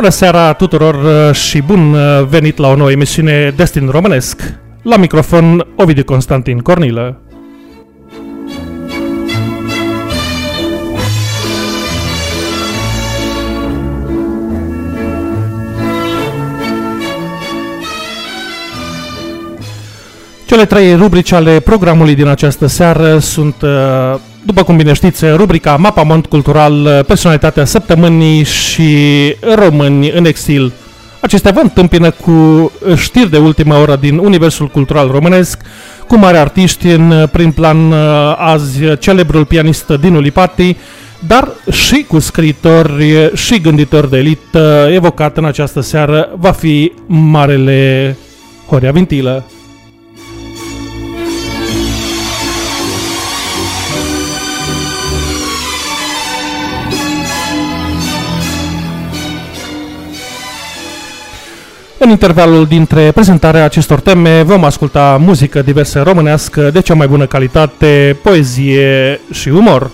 Bună seara tuturor uh, și bun uh, venit la o nouă emisiune Destin Românesc. La microfon Ovidiu Constantin Cornilă. Cele trei rubrici ale programului din această seară sunt, uh, după cum bine știți, rubrica Mapamont Cultural, uh, Personalitatea Săptămânii și Români în exil. Acestea vă întâmpină cu știri de ultima oră din universul cultural românesc, cu mari artiști în prin plan uh, azi celebrul pianist Dinu Lipati, dar și cu scriitori și gânditori de elită evocat în această seară va fi Marele Horia Vintilă. În intervalul dintre prezentarea acestor teme vom asculta muzică diversă românească de cea mai bună calitate, poezie și umor.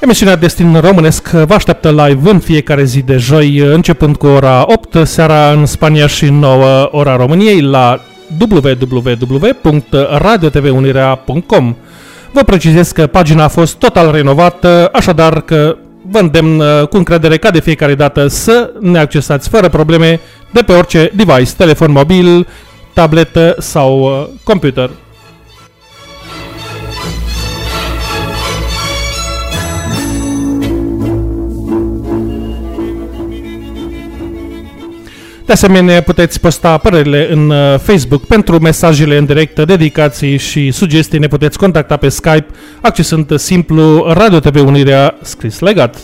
Emisiunea Destin Românesc vă așteaptă live în fiecare zi de joi, începând cu ora 8 seara în Spania și 9 ora României la www.radiotvunirea.com Vă precizez că pagina a fost total renovată, așadar că vă îndemn uh, cu încredere ca de fiecare dată să ne accesați fără probleme de pe orice device, telefon mobil, tabletă sau uh, computer. De asemenea, puteți posta părerile în uh, Facebook pentru mesajele în direct, dedicații și sugestii. Ne puteți contacta pe Skype accesând simplu Radio TV Unirea scris legat.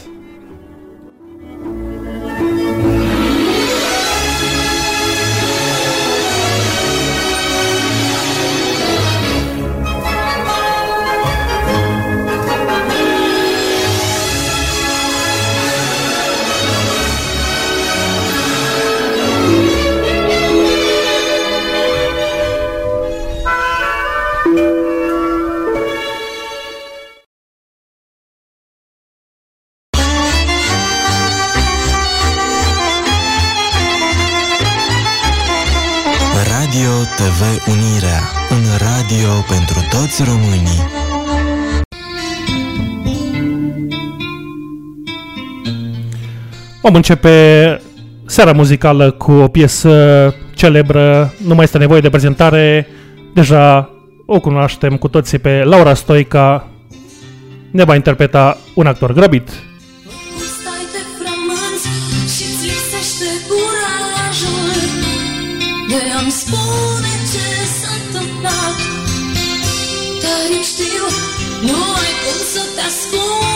Toți românii. Vom începe seara muzicală cu o piesă celebră, nu mai este nevoie de prezentare, deja o cunoaștem cu toții pe Laura Stoica, ne va interpreta un actor grăbit. știu Nu ai cum să te ascund.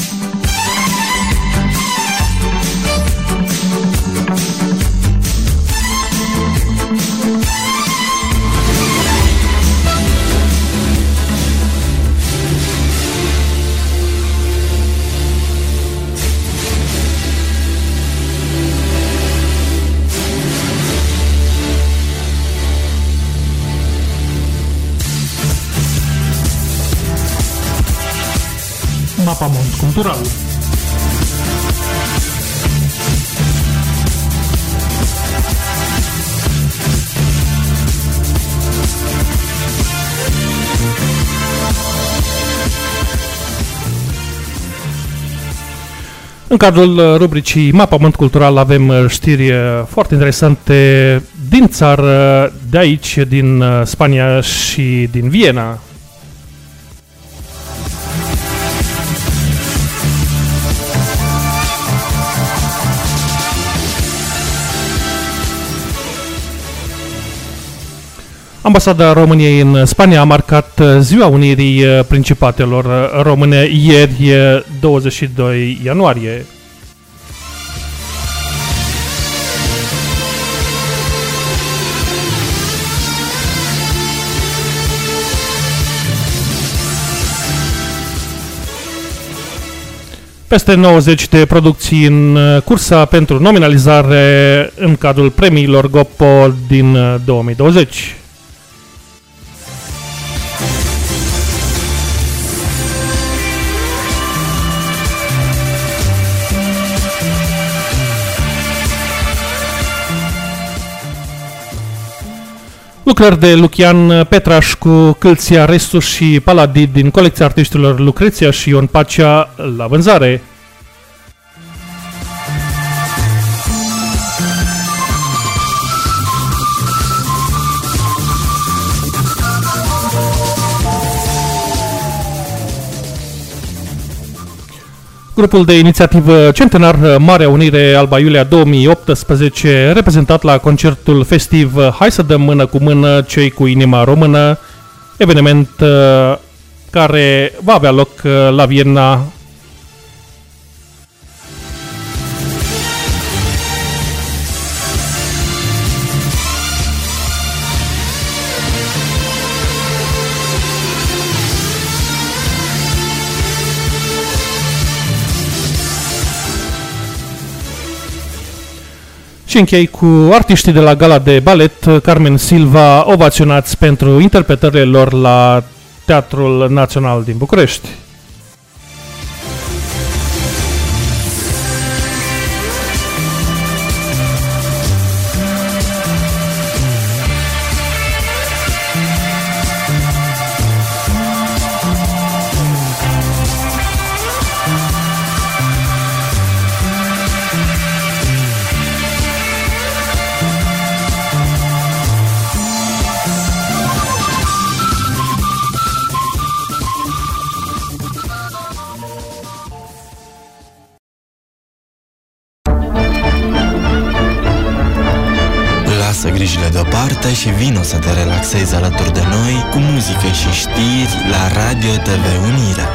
Mapamont Cultural. În cadrul uh, rubricii Mapament Cultural avem uh, știri uh, foarte interesante din țară, de aici, din Spania și din Viena. Ambasada României în Spania a marcat uh, Ziua Unirii uh, Principatelor uh, Române ieri, 22 ianuarie. Peste 90 de producții în cursa pentru nominalizare în cadrul premiilor GOPO din 2020. Lucrări de Lucian Petraș cu Câlția Restu și Paladid din colecția artiștilor Lucreția și Ion Pacea la vânzare. Grupul de inițiativă Centenar Marea Unire Alba Iulia 2018, reprezentat la concertul festiv Hai să dăm mână cu mână cei cu inima română, eveniment uh, care va avea loc uh, la Viena Și închei cu artiștii de la gala de balet, Carmen Silva, ovaționați pentru interpretările lor la Teatrul Național din București. Și vino să te relaxezi alături de noi cu muzică și știri la Radio TV Unirea.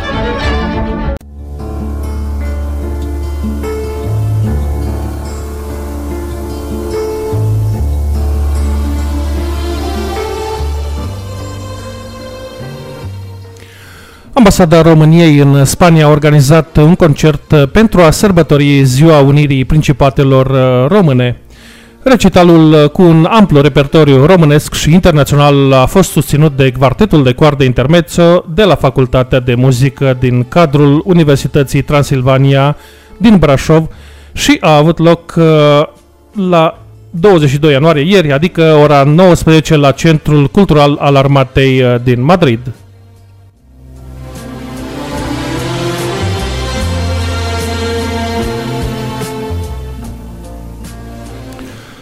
Ambasada României în Spania a organizat un concert pentru a sărbători Ziua Unirii Principatelor Române. Recitalul uh, cu un amplu repertoriu românesc și internațional a fost susținut de Quartetul de Coarde Intermezzo de la Facultatea de Muzică din cadrul Universității Transilvania din Brașov și a avut loc uh, la 22 ianuarie ieri, adică ora 19 la Centrul Cultural al Armatei uh, din Madrid.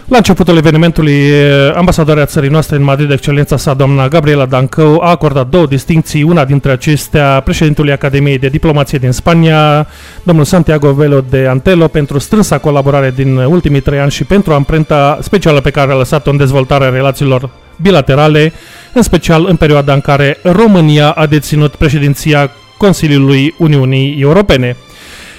La începutul evenimentului, ambasadoarea țării noastre în Madrid, excelența sa, doamna Gabriela Dancău, a acordat două distincții, una dintre acestea președintului Academiei de Diplomație din Spania, domnul Santiago Velo de Antelo, pentru strânsa colaborare din ultimii trei ani și pentru amprenta specială pe care a lăsat-o în dezvoltarea relațiilor bilaterale, în special în perioada în care România a deținut președinția Consiliului Uniunii Europene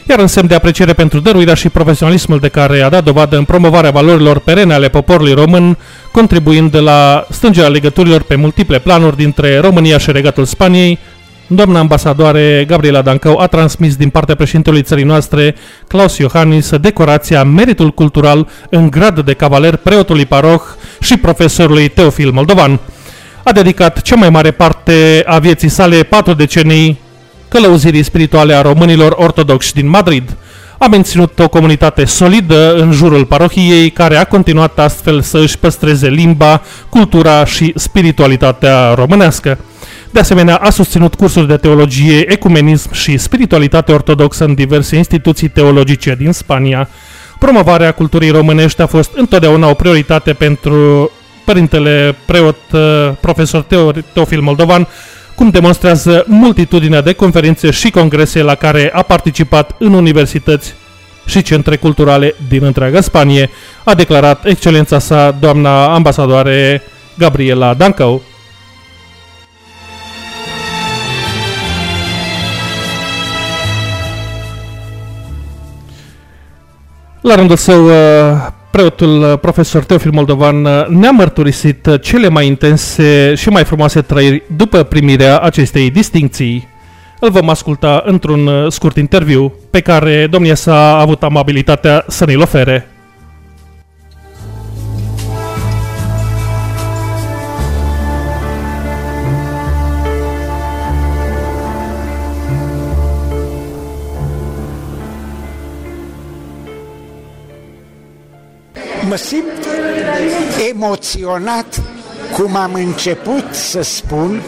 iar în semn de apreciere pentru dăruirea și profesionalismul de care a dat dovadă în promovarea valorilor perene ale poporului român, contribuind la strângerea legăturilor pe multiple planuri dintre România și Regatul Spaniei, Doamna ambasadoare Gabriela Dancău a transmis din partea președintelui țării noastre, Claus Iohannis, decorația Meritul Cultural în grad de cavaler preotului paroh și profesorului Teofil Moldovan. A dedicat cea mai mare parte a vieții sale patru decenii călăuzirii spirituale a românilor ortodoxi din Madrid. A menținut o comunitate solidă în jurul parohiei, care a continuat astfel să își păstreze limba, cultura și spiritualitatea românească. De asemenea, a susținut cursuri de teologie, ecumenism și spiritualitate ortodoxă în diverse instituții teologice din Spania. Promovarea culturii românești a fost întotdeauna o prioritate pentru părintele preot profesor Teofil Moldovan, cum demonstrează multitudinea de conferințe și congrese la care a participat în universități și centre culturale din întreaga Spanie, a declarat excelența sa doamna ambasadoare Gabriela Dancău. La rândul său, preotul uh, profesor Teofil Moldovan uh, ne-a mărturisit uh, cele mai intense și mai frumoase trăiri după primirea acestei distincții. Îl vom asculta într-un scurt interviu pe care domnia sa a avut amabilitatea să ne-l ofere. Mă simt emoționat cum am început să spun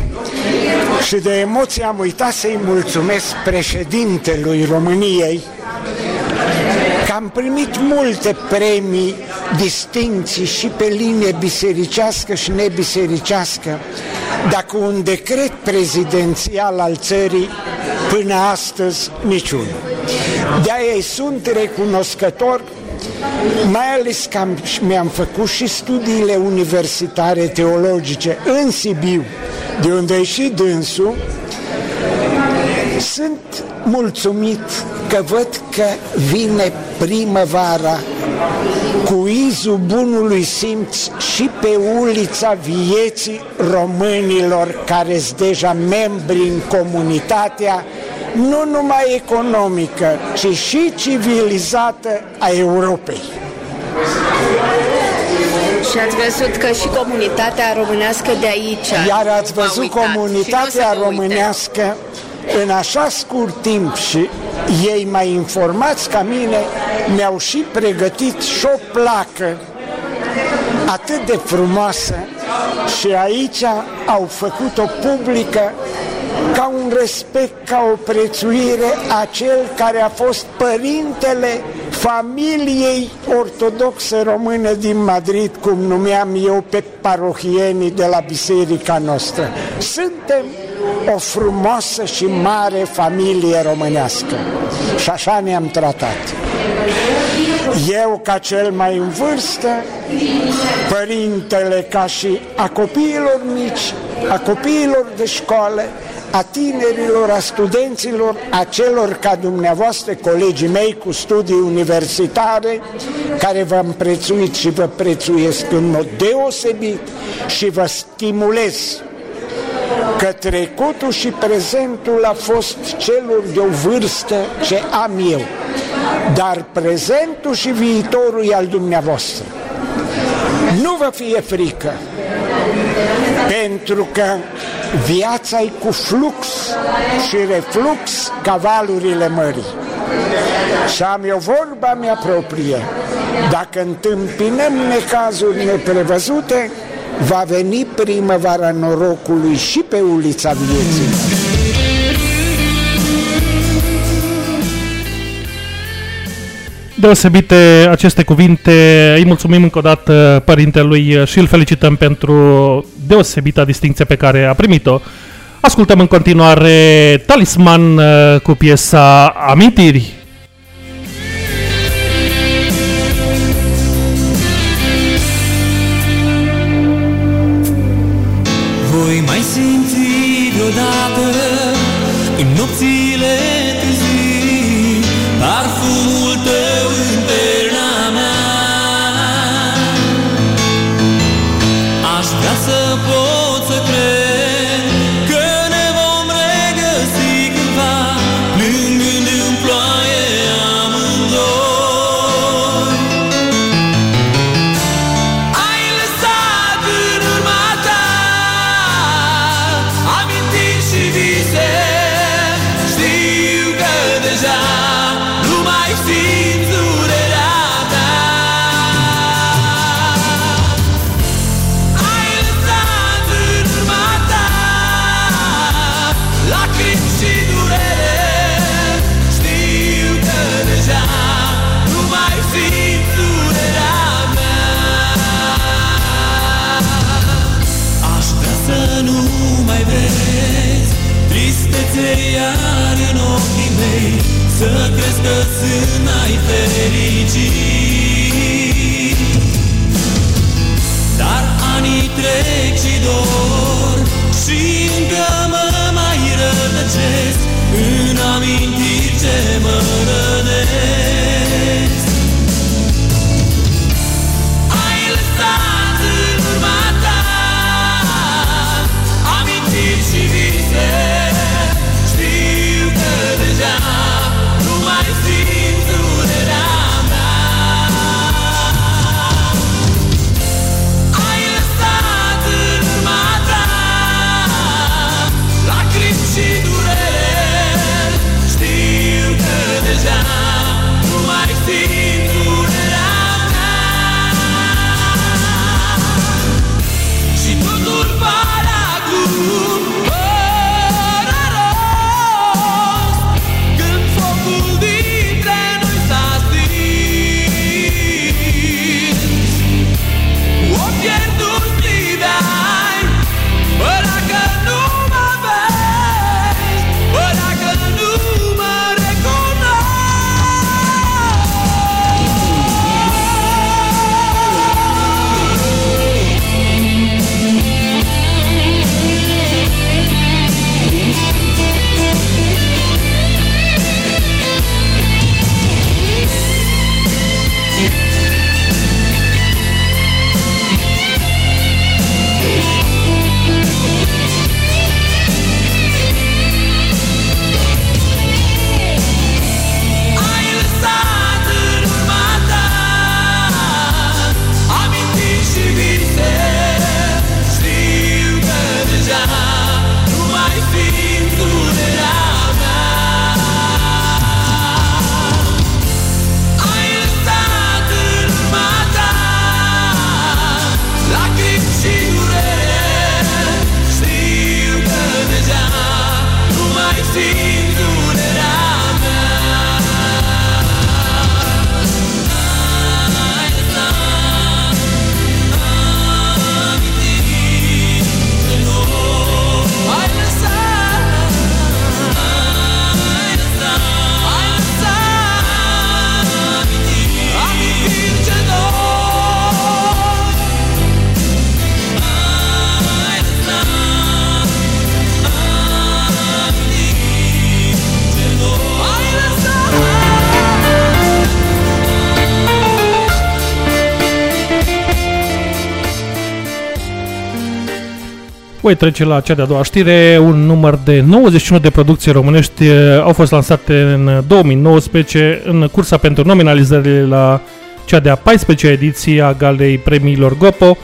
și de emoție am uitat să-i mulțumesc președintelui României că am primit multe premii, distinții și pe linie bisericească și nebisericească, dar cu un decret prezidențial al țării până astăzi niciunul. De-aia sunt recunoscător mai ales că am, mi-am făcut și studiile universitare teologice în Sibiu, de unde e și dânsul, sunt mulțumit că văd că vine primăvara cu izul bunului simț și pe ulița vieții românilor care sunt deja membri în comunitatea nu numai economică, ci și civilizată a Europei. Și ați văzut că și comunitatea românească de aici Iar ați văzut comunitatea românească în așa scurt timp și ei mai informați ca mine mi-au și pregătit și o placă atât de frumoasă și aici au făcut-o publică ca un respect, ca o prețuire a cel care a fost părintele familiei ortodoxe române din Madrid, cum numeam eu pe parohienii de la biserica noastră. Suntem o frumoasă și mare familie românească și așa ne-am tratat. Eu ca cel mai în vârstă, părintele ca și a copiilor mici, a copiilor de școală, a tinerilor, a studenților, a celor ca dumneavoastră, colegii mei cu studii universitare, care v-am prețuit și vă prețuiesc în mod deosebit și vă stimulez că trecutul și prezentul a fost celor de o vârstă ce am eu, dar prezentul și viitorul e al dumneavoastră. Nu vă fie frică, pentru că viața e cu flux și reflux ca valurile mării. Și am eu vorba mea proprie. Dacă întâmpinăm necazuri neprevăzute, va veni primăvara norocului și pe ulița vieții. Deosebite aceste cuvinte, îi mulțumim încă o dată părintelui și îl felicităm pentru deosebita distinție pe care a primit-o. Ascultăm în continuare Talisman uh, cu piesa Amintiri. Voi trece la cea de-a doua știre. Un număr de 91 de producții românești eh, au fost lansate în 2019 în cursa pentru nominalizările la cea de-a 14 ediție a Galei Premiilor Gopo,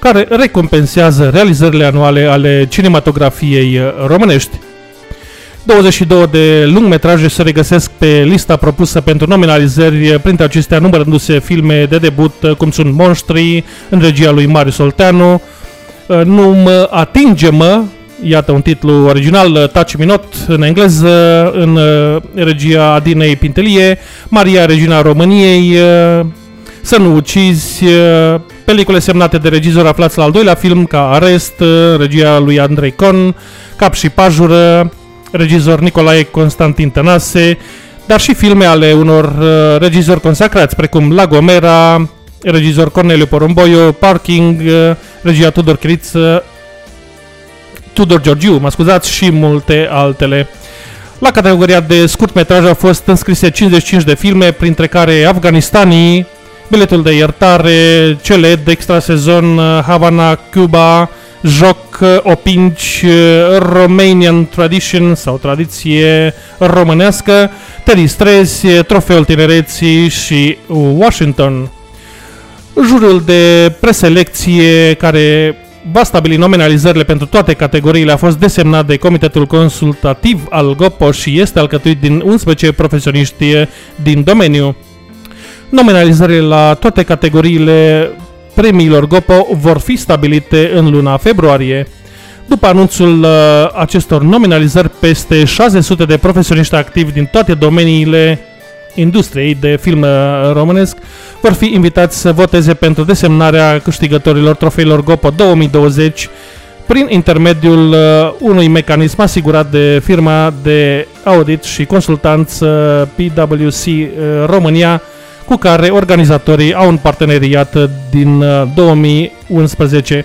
care recompensează realizările anuale ale cinematografiei eh, românești. 22 de lungmetraje se regăsesc pe lista propusă pentru nominalizări, eh, printre acestea numărându-se filme de debut cum sunt Monștri, în regia lui Marius Solteanu, Uh, nu mă atinge mă. Iată un titlu original, Touch Me Not, în engleză, în regia Adinei Pintelie, Maria Regina României, Să nu ucizi, pelicule semnate de regizori aflați la al doilea film, ca Arest, regia lui Andrei Con, Cap și Pajură, regizor Nicolae Constantin Tănase, dar și filme ale unor uh, regizori consacrați, precum La Gomera, regizor Corneliu Porumboiu, Parking, uh, regia Tudor Chiriță, Tudor Georgiu, mă scuzați, și multe altele. La categoria de scurtmetraj au fost înscrise 55 de filme, printre care Afganistanii, Biletul de iertare, cele de extra sezon uh, Havana, Cuba, joc opinci Romanian Tradition sau tradiție românească, Teddy Strezi, Trofeul Tinereții și Washington. Jurul de preselecție care va stabili nominalizările pentru toate categoriile a fost desemnat de Comitetul Consultativ al GOPO și este alcătuit din 11 profesioniști din domeniu. Nominalizările la toate categoriile premiilor GOPO vor fi stabilite în luna februarie. După anunțul uh, acestor nominalizări, peste 600 de profesioniști activi din toate domeniile industriei de film uh, românesc vor fi invitați să voteze pentru desemnarea câștigătorilor trofeilor GOPO 2020 prin intermediul uh, unui mecanism asigurat de firma de audit și consultanță PwC România, cu care organizatorii au un parteneriat din 2011.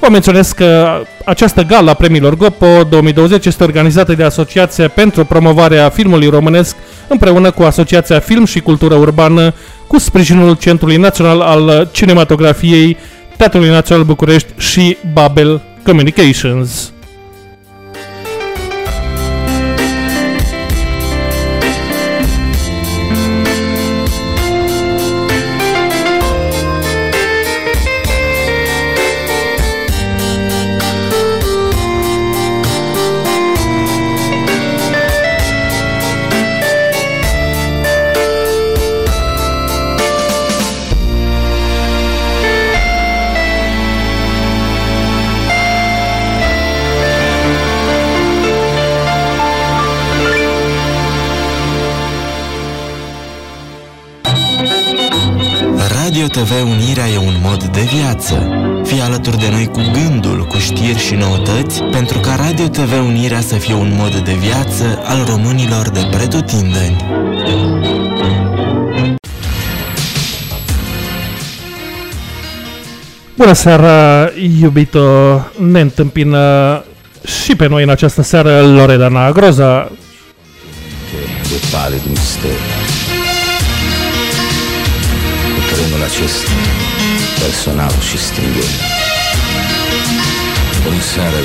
Uh, Vă menționez că această gala premiilor GOPO 2020 este organizată de Asociația pentru promovarea filmului românesc împreună cu Asociația Film și Cultură Urbană cu sprijinul Centrului Național al Cinematografiei, Teatrului Național București și Babel Communications. TV Unirea e un mod de viață. Fii alături de noi cu gândul, cu știri și noutăți, pentru ca Radio TV Unirea să fie un mod de viață al românilor de pretutindeni. Bună seara, iubito! Ne întâmpină și pe noi în această seară Loredana Groza. De palid mister trenul acesta personal și stringent. Bună seara,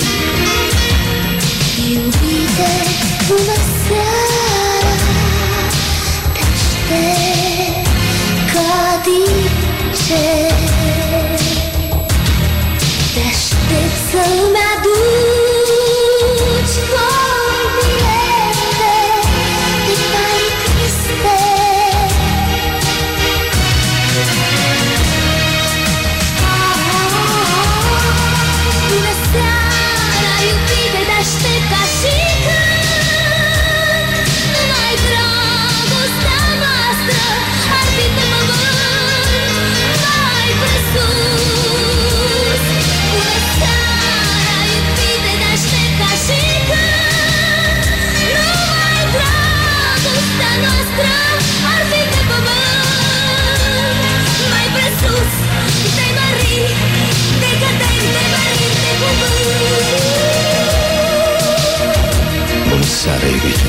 seara, iubito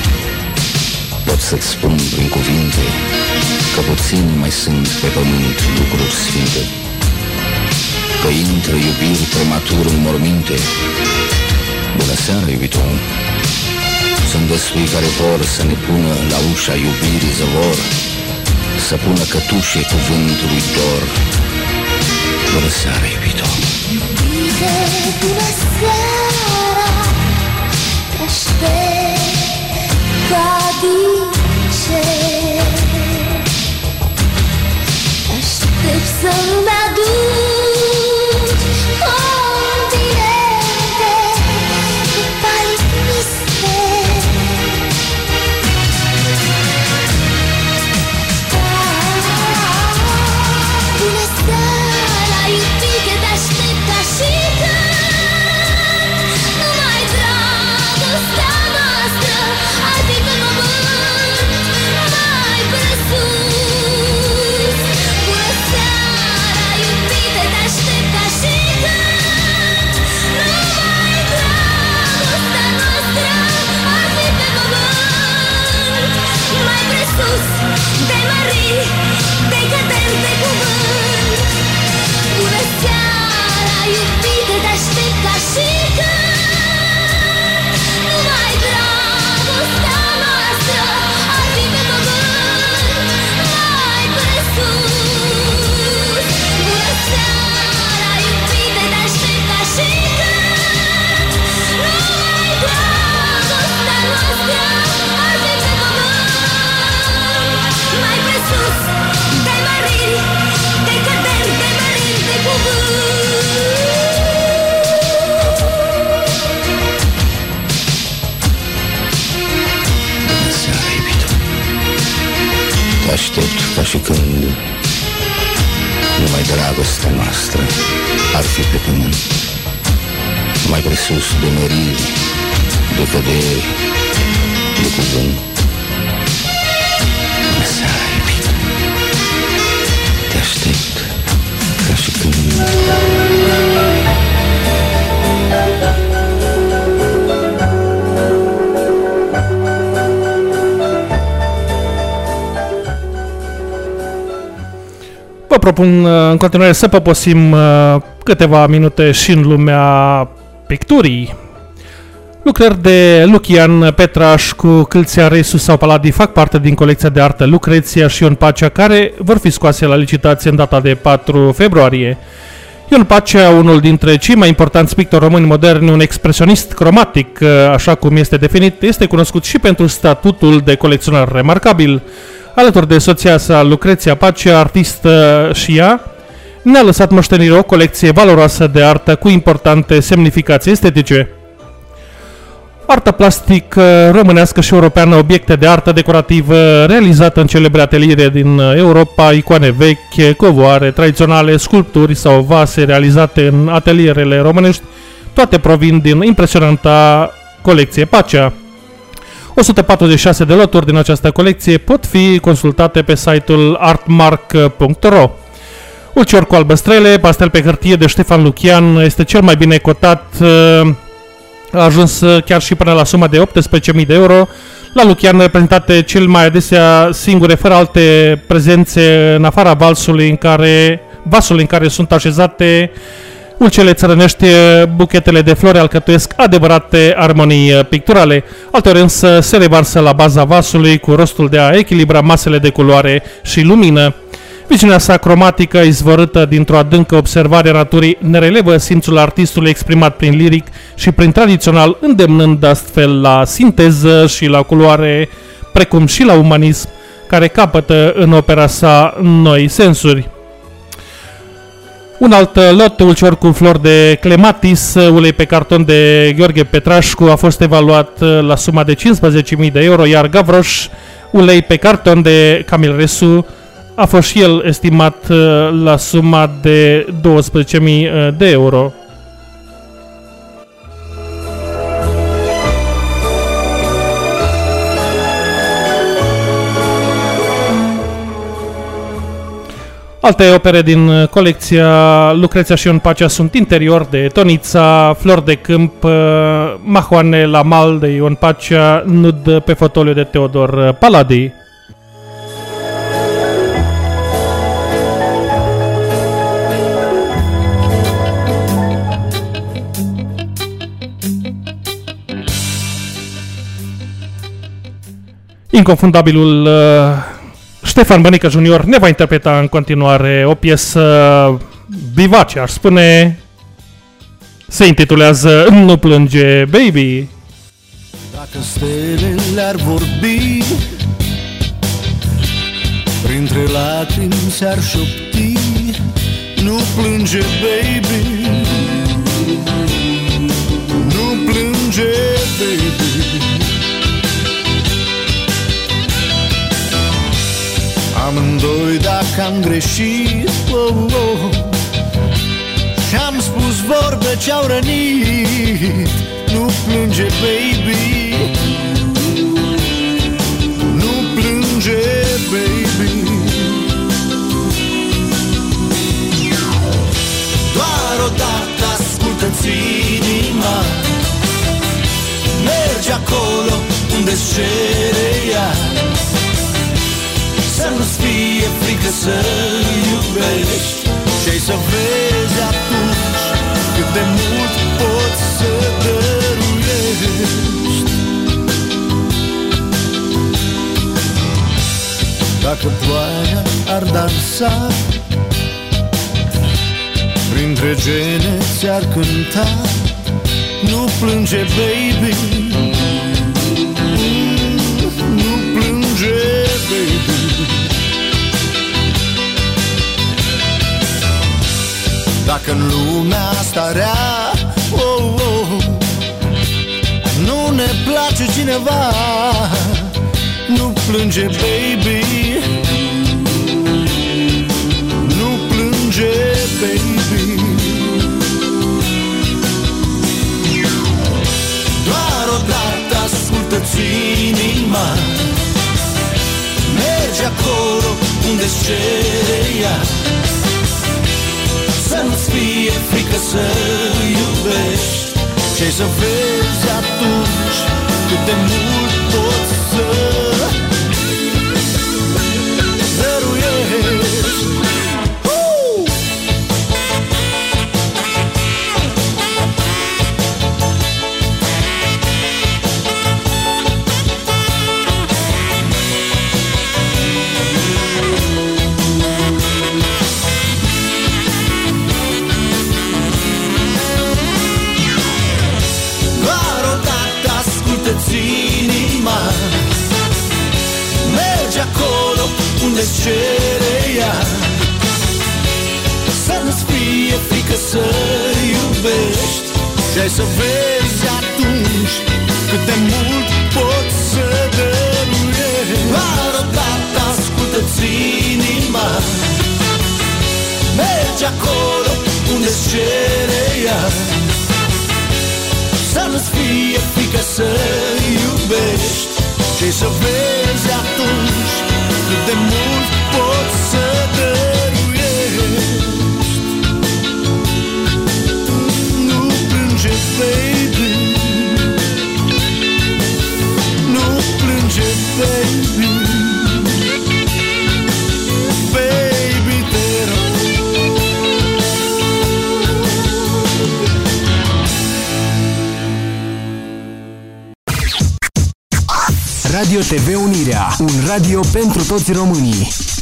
Pot să-ți spun prin cuvinte Că puțini mai sunt pe pământ lucruri sfinte. Că intră iubiri prematur în morminte. Bună seara, iubito. Sunt destui care vor să ne pună la ușa iubirii zăvor Să pună cătușe cuvântului dor. Bună seara, iubito. Iubite, bună seara Te aștept și când numai dragostea noastră ar fi pe pământ. Mai presus de măriri, de căderi, de cuvânt. Seara, iubit. Te aștept. Vă propun uh, în continuare să păposim uh, câteva minute și în lumea picturii. Lucrări de Lucian Petraș cu Câlția Resu sau Paladi fac parte din colecția de artă Lucreția și Ion Pacea, care vor fi scoase la licitație în data de 4 februarie. Ion Pacea, unul dintre cei mai importanți pictori români moderni, un expresionist cromatic, uh, așa cum este definit, este cunoscut și pentru statutul de colecționar remarcabil. Alături de soția sa, Lucreția Pacea, artistă și ea, ne-a lăsat moștenire o colecție valoroasă de artă cu importante semnificații estetice. Artă plastică românească și europeană, obiecte de artă decorativă realizată în celebre ateliere din Europa, icoane vechi, covoare tradiționale, sculpturi sau vase realizate în atelierele românești, toate provin din impresionanta colecție Pacea. 146 de loturi din această colecție pot fi consultate pe site-ul artmark.ro. Ulcior cu albăstrele, pastel pe hârtie de Ștefan Lucian, este cel mai bine cotat, a ajuns chiar și până la suma de 18.000 de euro. La Lucian reprezentate cel mai adesea singure, fără alte prezențe în afara valsului în care, vasului în care sunt așezate Ulcele țărănești, buchetele de flori alcătuiesc adevărate armonii picturale. Alteori însă se revarsă la baza vasului cu rostul de a echilibra masele de culoare și lumină. Viziunea sa cromatică, izvorâtă dintr-o adâncă observare a naturii, ne relevă simțul artistului exprimat prin liric și prin tradițional, îndemnând astfel la sinteză și la culoare, precum și la umanism, care capătă în opera sa noi sensuri. Un alt lot ulcior cu flori de clematis, ulei pe carton de Gheorghe Petrașcu, a fost evaluat la suma de 15.000 de euro, iar Gavroș, ulei pe carton de Camil Resu, a fost și el estimat la suma de 12.000 de euro. Alte opere din uh, colecția Lucreția și Ion Pacea sunt Interior de Tonița, Flor de Câmp, uh, Mahoane la Mal de Ion Pacea, Nud pe fotoliu de Teodor uh, Paladi. Inconfundabilul Ștefan Bănică Junior ne va interpreta în continuare o piesă vivace, aș spune. Se intitulează Nu plânge, baby. Dacă stelele ar vorbi Printre lacrimi s-ar șopti Nu plânge, baby Amândoi dacă am greșit oh, oh, Și-am spus vorbe ce-au rănit. Nu plânge, baby. Nu plânge, baby. Doar odată ascultă-ți inima. Mergi acolo unde-ți cere ea fie frică să iubești. Și să vezi atunci cât de mult poți să dăruiești. Dacă ploaia ar dansa Printre gene ți-ar cânta Nu plânge, baby dacă în lumea asta rea oh, oh, Nu ne place cineva Nu plânge, baby. Nu plânge, baby. Doar odată ascultă-ți inima. Mergi acolo unde-ți cere ea nu-ți fie frică să iubești. Ce să vezi atunci? Cât de mult poți să radio pentru toți românii.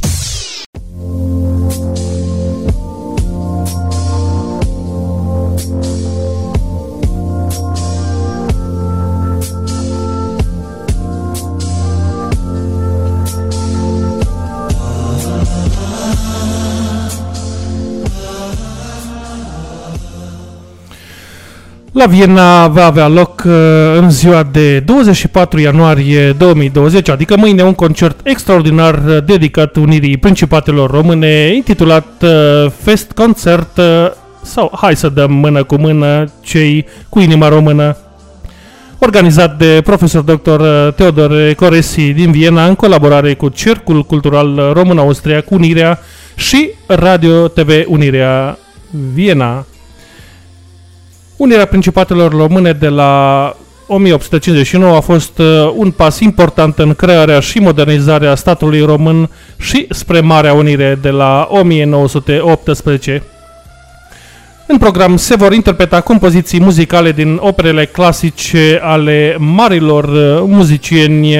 La Viena va avea loc uh, în ziua de 24 ianuarie 2020, adică mâine, un concert extraordinar uh, dedicat unirii Principatelor Române, intitulat uh, Fest Concert uh, sau Hai să dăm mână cu mână cei cu inima română, organizat de profesor dr. Teodor Coresi din Viena în colaborare cu Cercul Cultural Român-Austria, cu Unirea și Radio TV Unirea Viena. Unirea Principatelor Române de la 1859 a fost uh, un pas important în crearea și modernizarea statului român și spre Marea Unire de la 1918. În program se vor interpreta compoziții muzicale din operele clasice ale marilor uh, muzicieni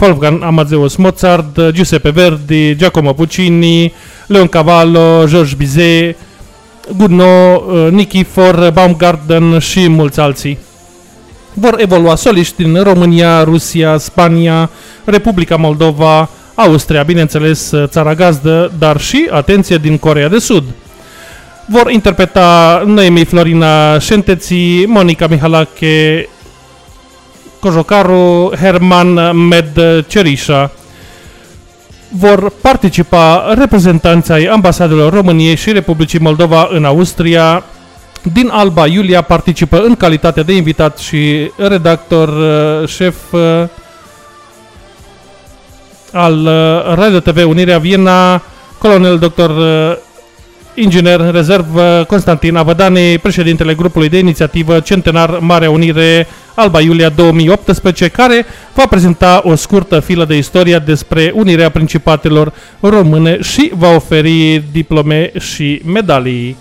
Wolfgang Amadeus Mozart, Giuseppe Verdi, Giacomo Puccini, Leon Cavallo, Georges Bizet, Gounod, uh, Nikifor, Baumgarten și mulți alții. Vor evolua soliști din România, Rusia, Spania, Republica Moldova, Austria, bineînțeles uh, țara gazdă, dar și, atenție, din Corea de Sud. Vor interpreta Noemi Florina Șenteții, Monica Mihalache, Cojocaru, Herman Med Cerișa. Vor participa reprezentanții ai ambasadelor României și Republicii Moldova în Austria. Din Alba, Iulia participă în calitate de invitat și redactor uh, șef uh, al uh, Radio TV Unirea Viena, colonel dr. uh, inginer în rezervă Constantin Avădane, președintele grupului de inițiativă Centenar Marea Unire Alba Iulia 2018, care va prezenta o scurtă filă de istorie despre unirea principatelor române și va oferi diplome și medalii.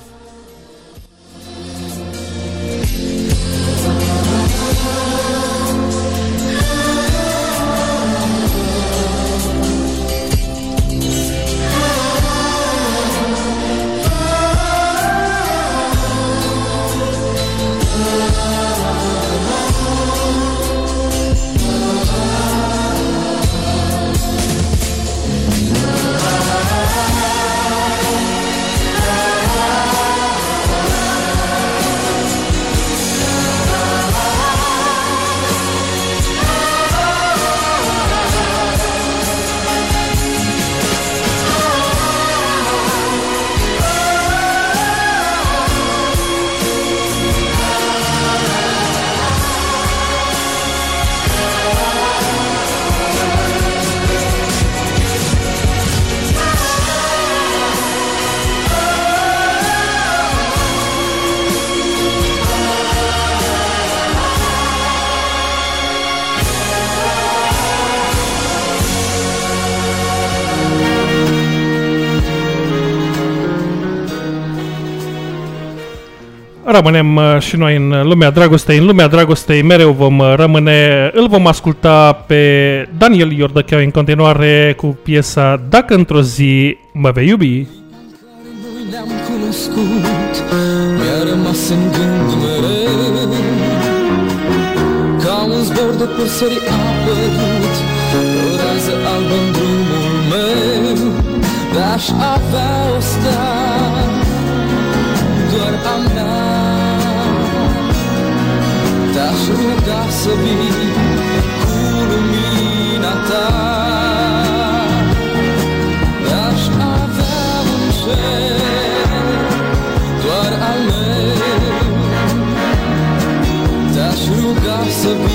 Rămânem uh, și noi în lumea dragostei. În lumea dragostei mereu vom uh, rămâne, îl vom asculta pe Daniel Iordăcheau în continuare cu piesa Dacă într-o zi mă vei iubi. Noi ne-am cunoscut Mi-a rămas în gând mereu Ca un zbor de păsări a apărut O rază albă în drumul meu Dar-aș avea o stea Te-aș ruga să vii Cu lumina ta. Aș avea un cer Doar al meu. Te-aș ruga să vii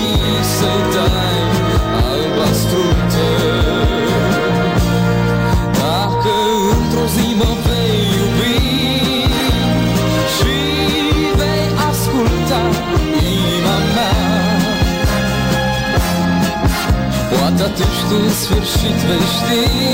Poate atunci tu în sfârșit vei ști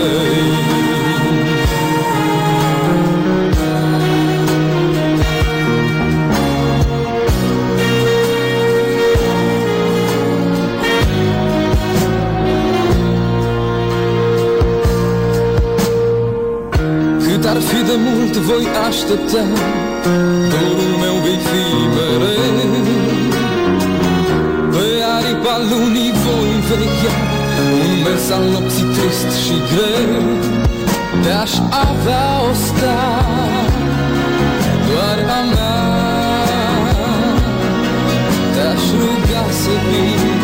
ochii tăi Cât ar fi de mult voi aștepta Dorul meu vei fi mereu Pe aripa lunii voi vechea Un mers al nopții trist și greu Te-aș avea o stea Doar a mea Te-aș ruga să vii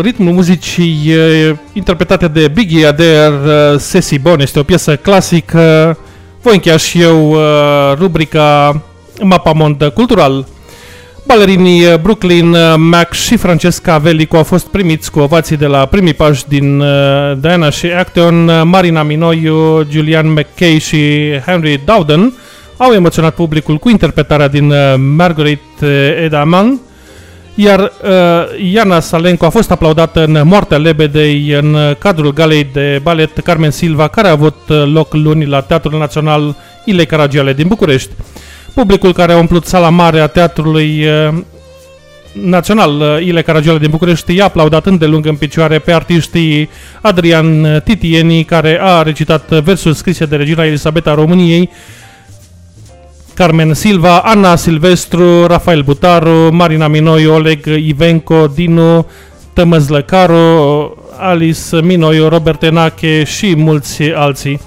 ritmul muzicii uh, interpretate de Biggie Adair, uh, Sesi Bon, este o piesă clasică. Voi încheia și eu uh, rubrica Mapamond Cultural. Balerinii uh, Brooklyn, uh, Mac și Francesca Velico au fost primiți cu ovații de la primii pași din uh, Diana și Acton, Marina Minoiu, Julian McKay și Henry Dowden au emoționat publicul cu interpretarea din Marguerite Edaman, iar uh, Iana Salenco a fost aplaudată în Moartea Lebedei în cadrul galei de balet Carmen Silva, care a avut loc luni la Teatrul Național Ile Caragiale din București. Publicul care a umplut sala mare a Teatrului uh, Național uh, Ile Caragiale din București i-a aplaudat îndelung în picioare pe artiștii Adrian Titieni, care a recitat versuri scrise de regina Elisabeta României, Carmen Silva, Ana Silvestru, Rafael Butaru, Marina Minoi, Oleg Ivenco, Dinu, Tămăzlăcaru, Alice Minoiu, Robert Enache și mulți alții.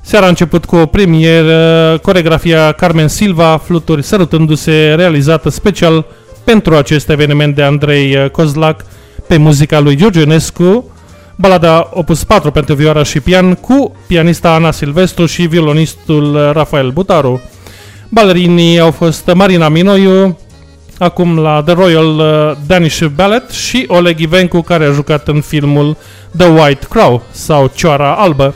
Seara a început cu o premieră, coregrafia Carmen Silva, fluturi sărutându-se, realizată special pentru acest eveniment de Andrei Kozlac pe muzica lui George Ionescu, balada opus 4 pentru vioară și pian cu pianista Ana Silvestru și violonistul Rafael Butaru. Balerinii au fost Marina Minoiu, acum la The Royal Danish Ballet și Oleg Ivencu care a jucat în filmul The White Crow sau Cioara Albă.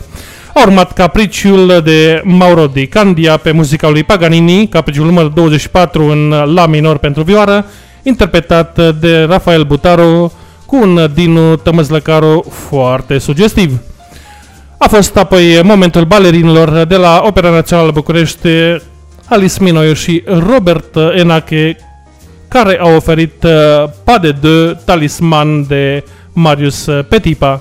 A urmat Capriciul de Mauro Di Candia pe muzica lui Paganini, capriciul numărul 24 în La minor pentru vioară, interpretat de Rafael Butaro cu un Dinu Tămăzlăcaru foarte sugestiv. A fost apoi momentul balerinilor de la Opera Națională București, Alice Minoiu și Robert Enache, care au oferit uh, Pas de Deux, talisman de Marius Petipa.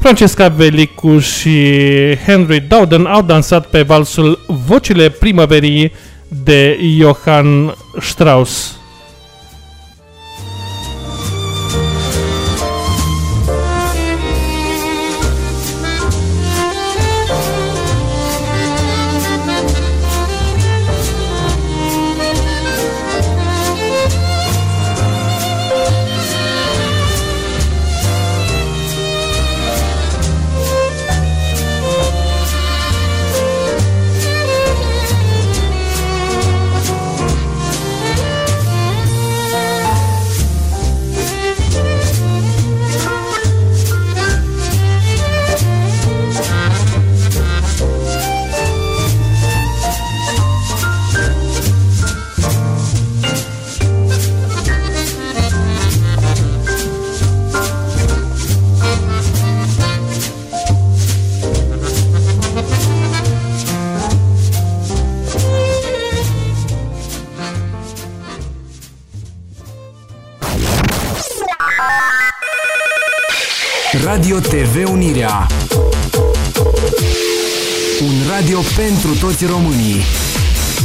Francesca Velicu și Henry Dowden au dansat pe valsul Vocile primăverii de Johann Strauss. Radio pentru toți românii.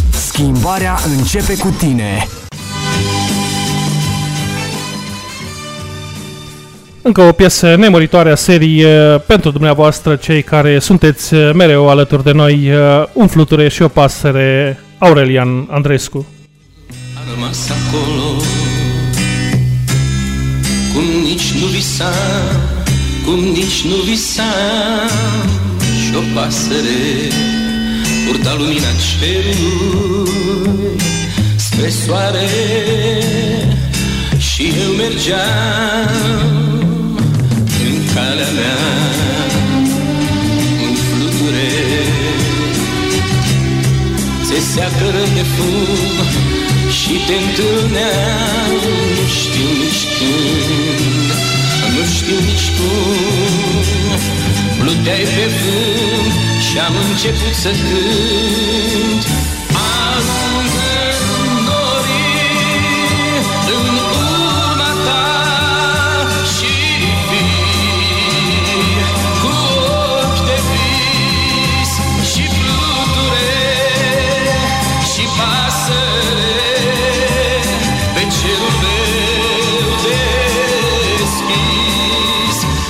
Schimbarea începe cu tine. Încă o piesă nemuritoare a serii pentru dumneavoastră, cei care sunteți mereu alături de noi, un fluture și o pasăre, Aurelian Andrescu. A rămas acolo Cum nici nu visam cum nici nu visam Și o pasăre purta lumina cerului Spre soare Și eu mergeam în calea mea În fluture. Se seacără de fum și te întâlneam Nu știu nici când nu știu nici cum Pluteai pe vânt și am început să cânt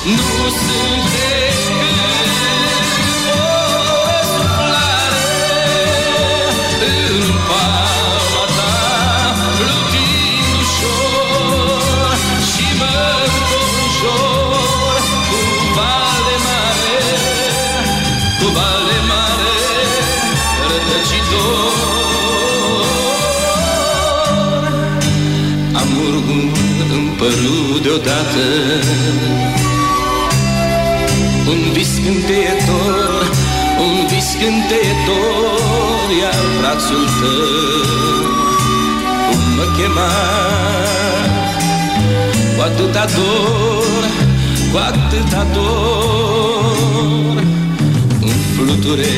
Nu suntem o suflare în palma ta, plutind ușor și mă ușor cu vale mare, cu mare rătăcitor. Am urgut în părut deodată un vis cânteitor, un vis cânteitor Iar brațul tău cum mă chema. Cu atâta dor, cu atâta dor Un fluture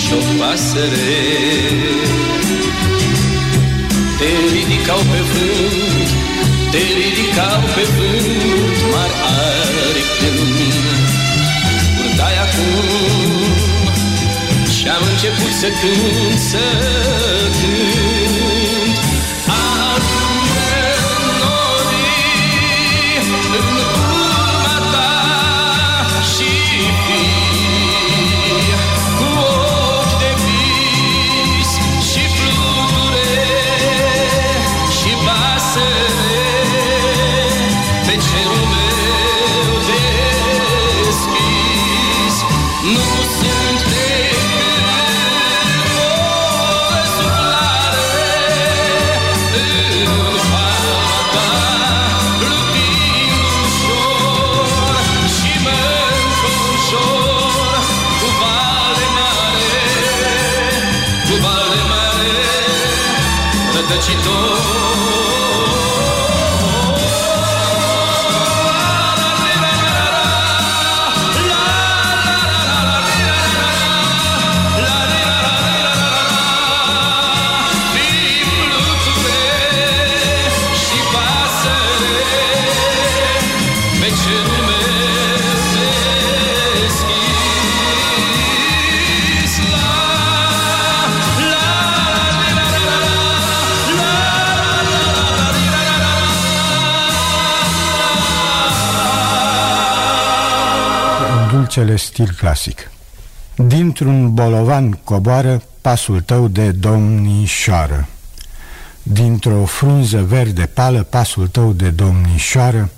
și o pasăre. Te ridicau pe vânt, te ridicau pe vânt Mari aripi de lumină, purtai acum. Și-am început să cânt, să cânt în dulcele stil clasic. Dintr-un bolovan coboară pasul tău de domnișoară. Dintr-o frunză verde pală pasul tău de domnișoară,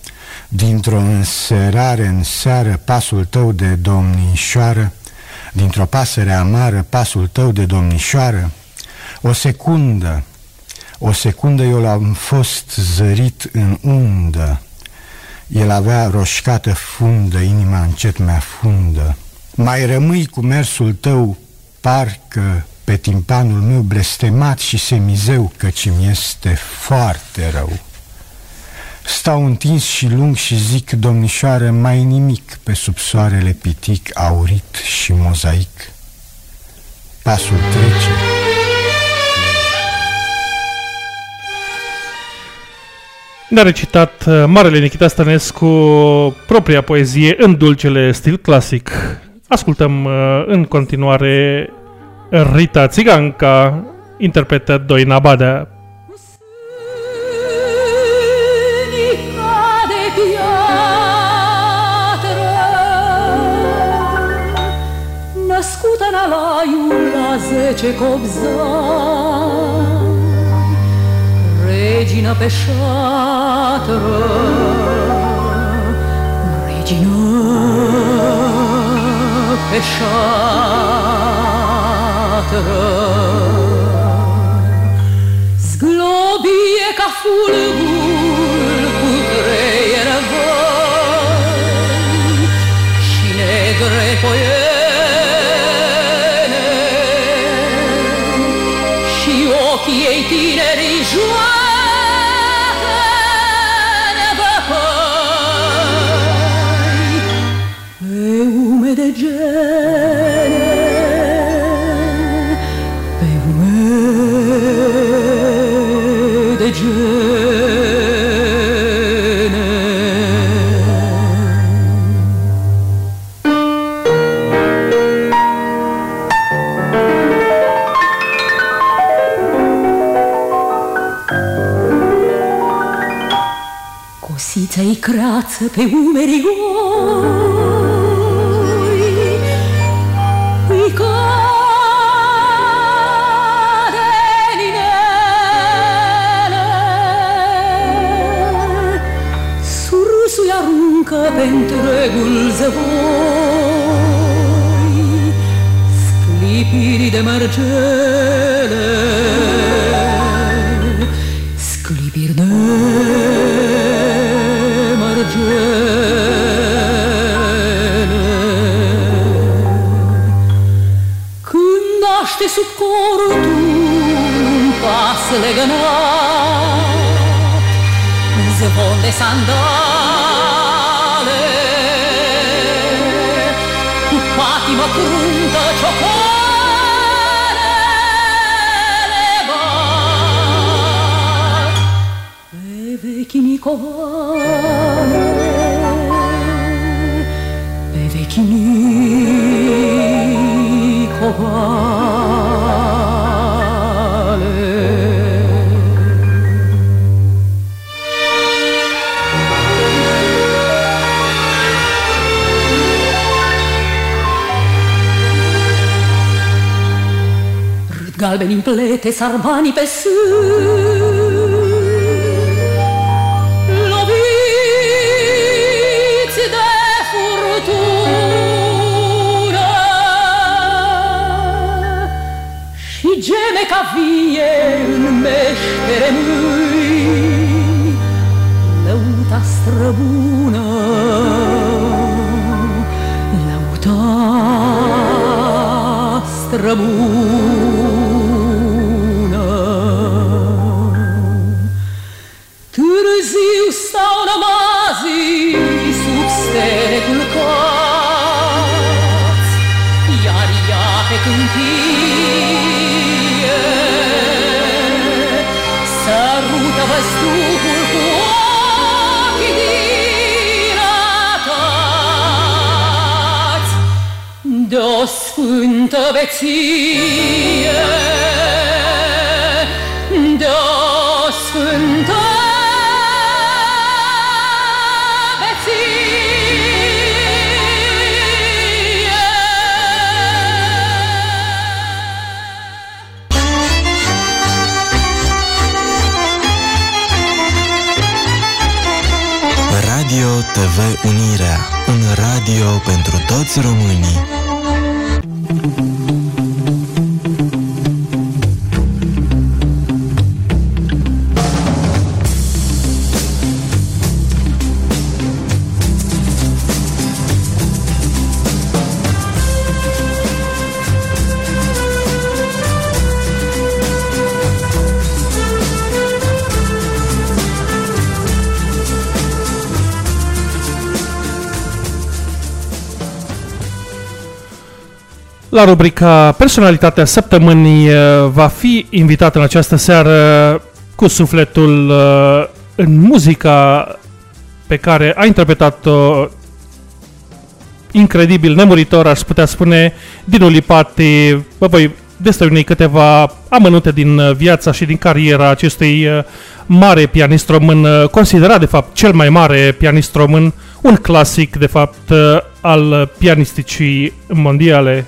Dintr-o înserare în seară pasul tău de domnișoară, Dintr-o pasăre amară pasul tău de domnișoară, O secundă, o secundă eu l-am fost zărit în undă, el avea roșcată fundă, inima încet mea fundă. Mai rămâi cu mersul tău, parcă pe timpanul meu blestemat și semizeu, căci mi este foarte rău. Stau întins și lung și zic, domnișoară, mai nimic pe sub soarele pitic, aurit și mozaic. Pasul trece. Ne-a recitat uh, Marele Nikita Stănescu propria poezie în dulcele stil clasic. Ascultăm uh, în continuare Rita Țiganca, interpretă Doina Badea. de piatră Născută în alaiul la zece copzani regina pesciatora, regina pesciatora. Zglobi e Cosița-i creață pe umerii goi Îi cade din ele Sursul aruncă pe întregul zăvoi. Sclipirii de mărgele. Sclipiri de pas legănat Zvon de sandale Cu patimă cruntă ciocanele bat Pe vechi Nicolae Râd galbeni în plete, sarmanii pe sân Loviți de furtună Și geme ca vie în meștere mâini. Lăuta străbună Lăuta străbună sfântă veție, de o sfântă veție. Radio TV Unirea, un radio pentru toți românii. La rubrica Personalitatea Săptămânii uh, va fi invitat în această seară cu sufletul uh, în muzica pe care a interpretat-o incredibil, nemuritor, aș putea spune, Dinu Lipati. Vă voi destăiuni câteva amănunte din uh, viața și din cariera acestui uh, mare pianist român, uh, considerat de fapt cel mai mare pianist român, un clasic de fapt uh, al pianisticii mondiale.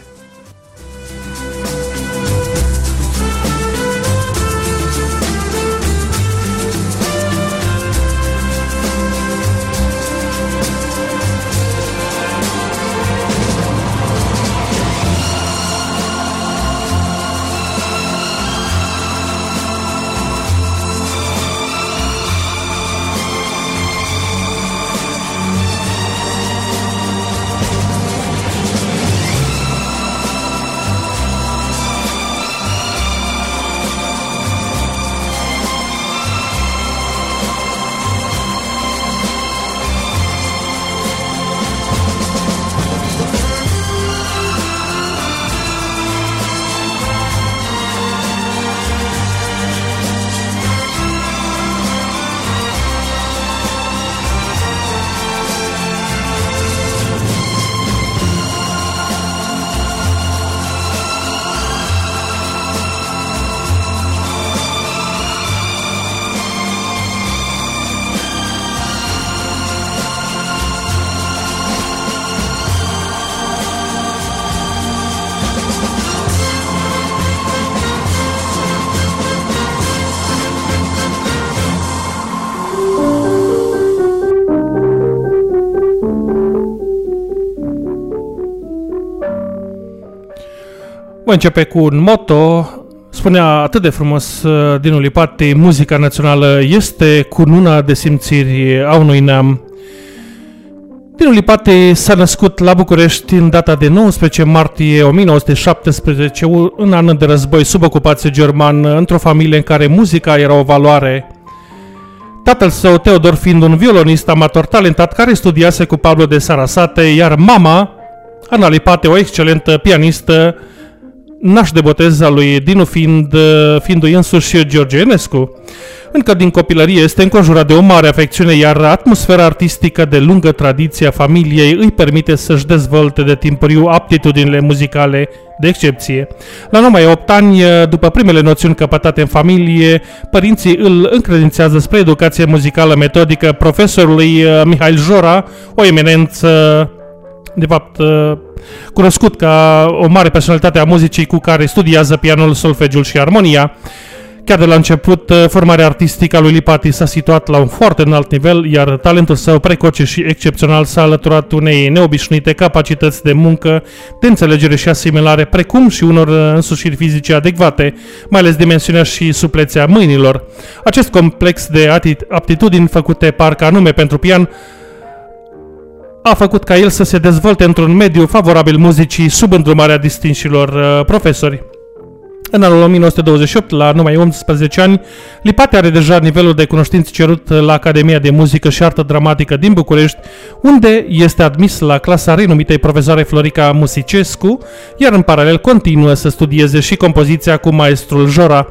Începe cu un moto spunea atât de frumos uh, din Ulipati, muzica națională este cununa de simțiri a unui neam. Dinu Lipate s-a născut la București în data de 19 martie 1917, în an de război sub ocupație german, într-o familie în care muzica era o valoare. Tatăl său, Teodor, fiind un violonist amator talentat care studiase cu Pablo de Sarasate, iar mama, Ana Lipate, o excelentă pianistă, naș de botez al lui Dinu fiind, fiindu-i însuși George Enescu. Încă din copilărie este înconjurat de o mare afecțiune, iar atmosfera artistică de lungă tradiție a familiei îi permite să-și dezvolte de timpuriu aptitudinile muzicale de excepție. La numai 8 ani, după primele noțiuni căpătate în familie, părinții îl încredințează spre educație muzicală metodică profesorului uh, Mihail Jora, o eminență de fapt, uh, cunoscut ca o mare personalitate a muzicii cu care studiază pianul, solfegiul și armonia. Chiar de la început, uh, formarea artistică a lui Lipati s-a situat la un foarte înalt nivel, iar talentul său precoce și excepțional s-a alăturat unei neobișnuite capacități de muncă, de înțelegere și asimilare, precum și unor uh, însușiri fizice adecvate, mai ales dimensiunea și suplețea mâinilor. Acest complex de aptitudini făcute parcă anume pentru pian a făcut ca el să se dezvolte într-un mediu favorabil muzicii sub îndrumarea distinșilor uh, profesori. În anul 1928, la numai 18 ani, Lipate are deja nivelul de cunoștință cerut la Academia de Muzică și Artă Dramatică din București, unde este admis la clasa renumitei profesoare Florica Musicescu, iar în paralel continuă să studieze și compoziția cu maestrul Jora.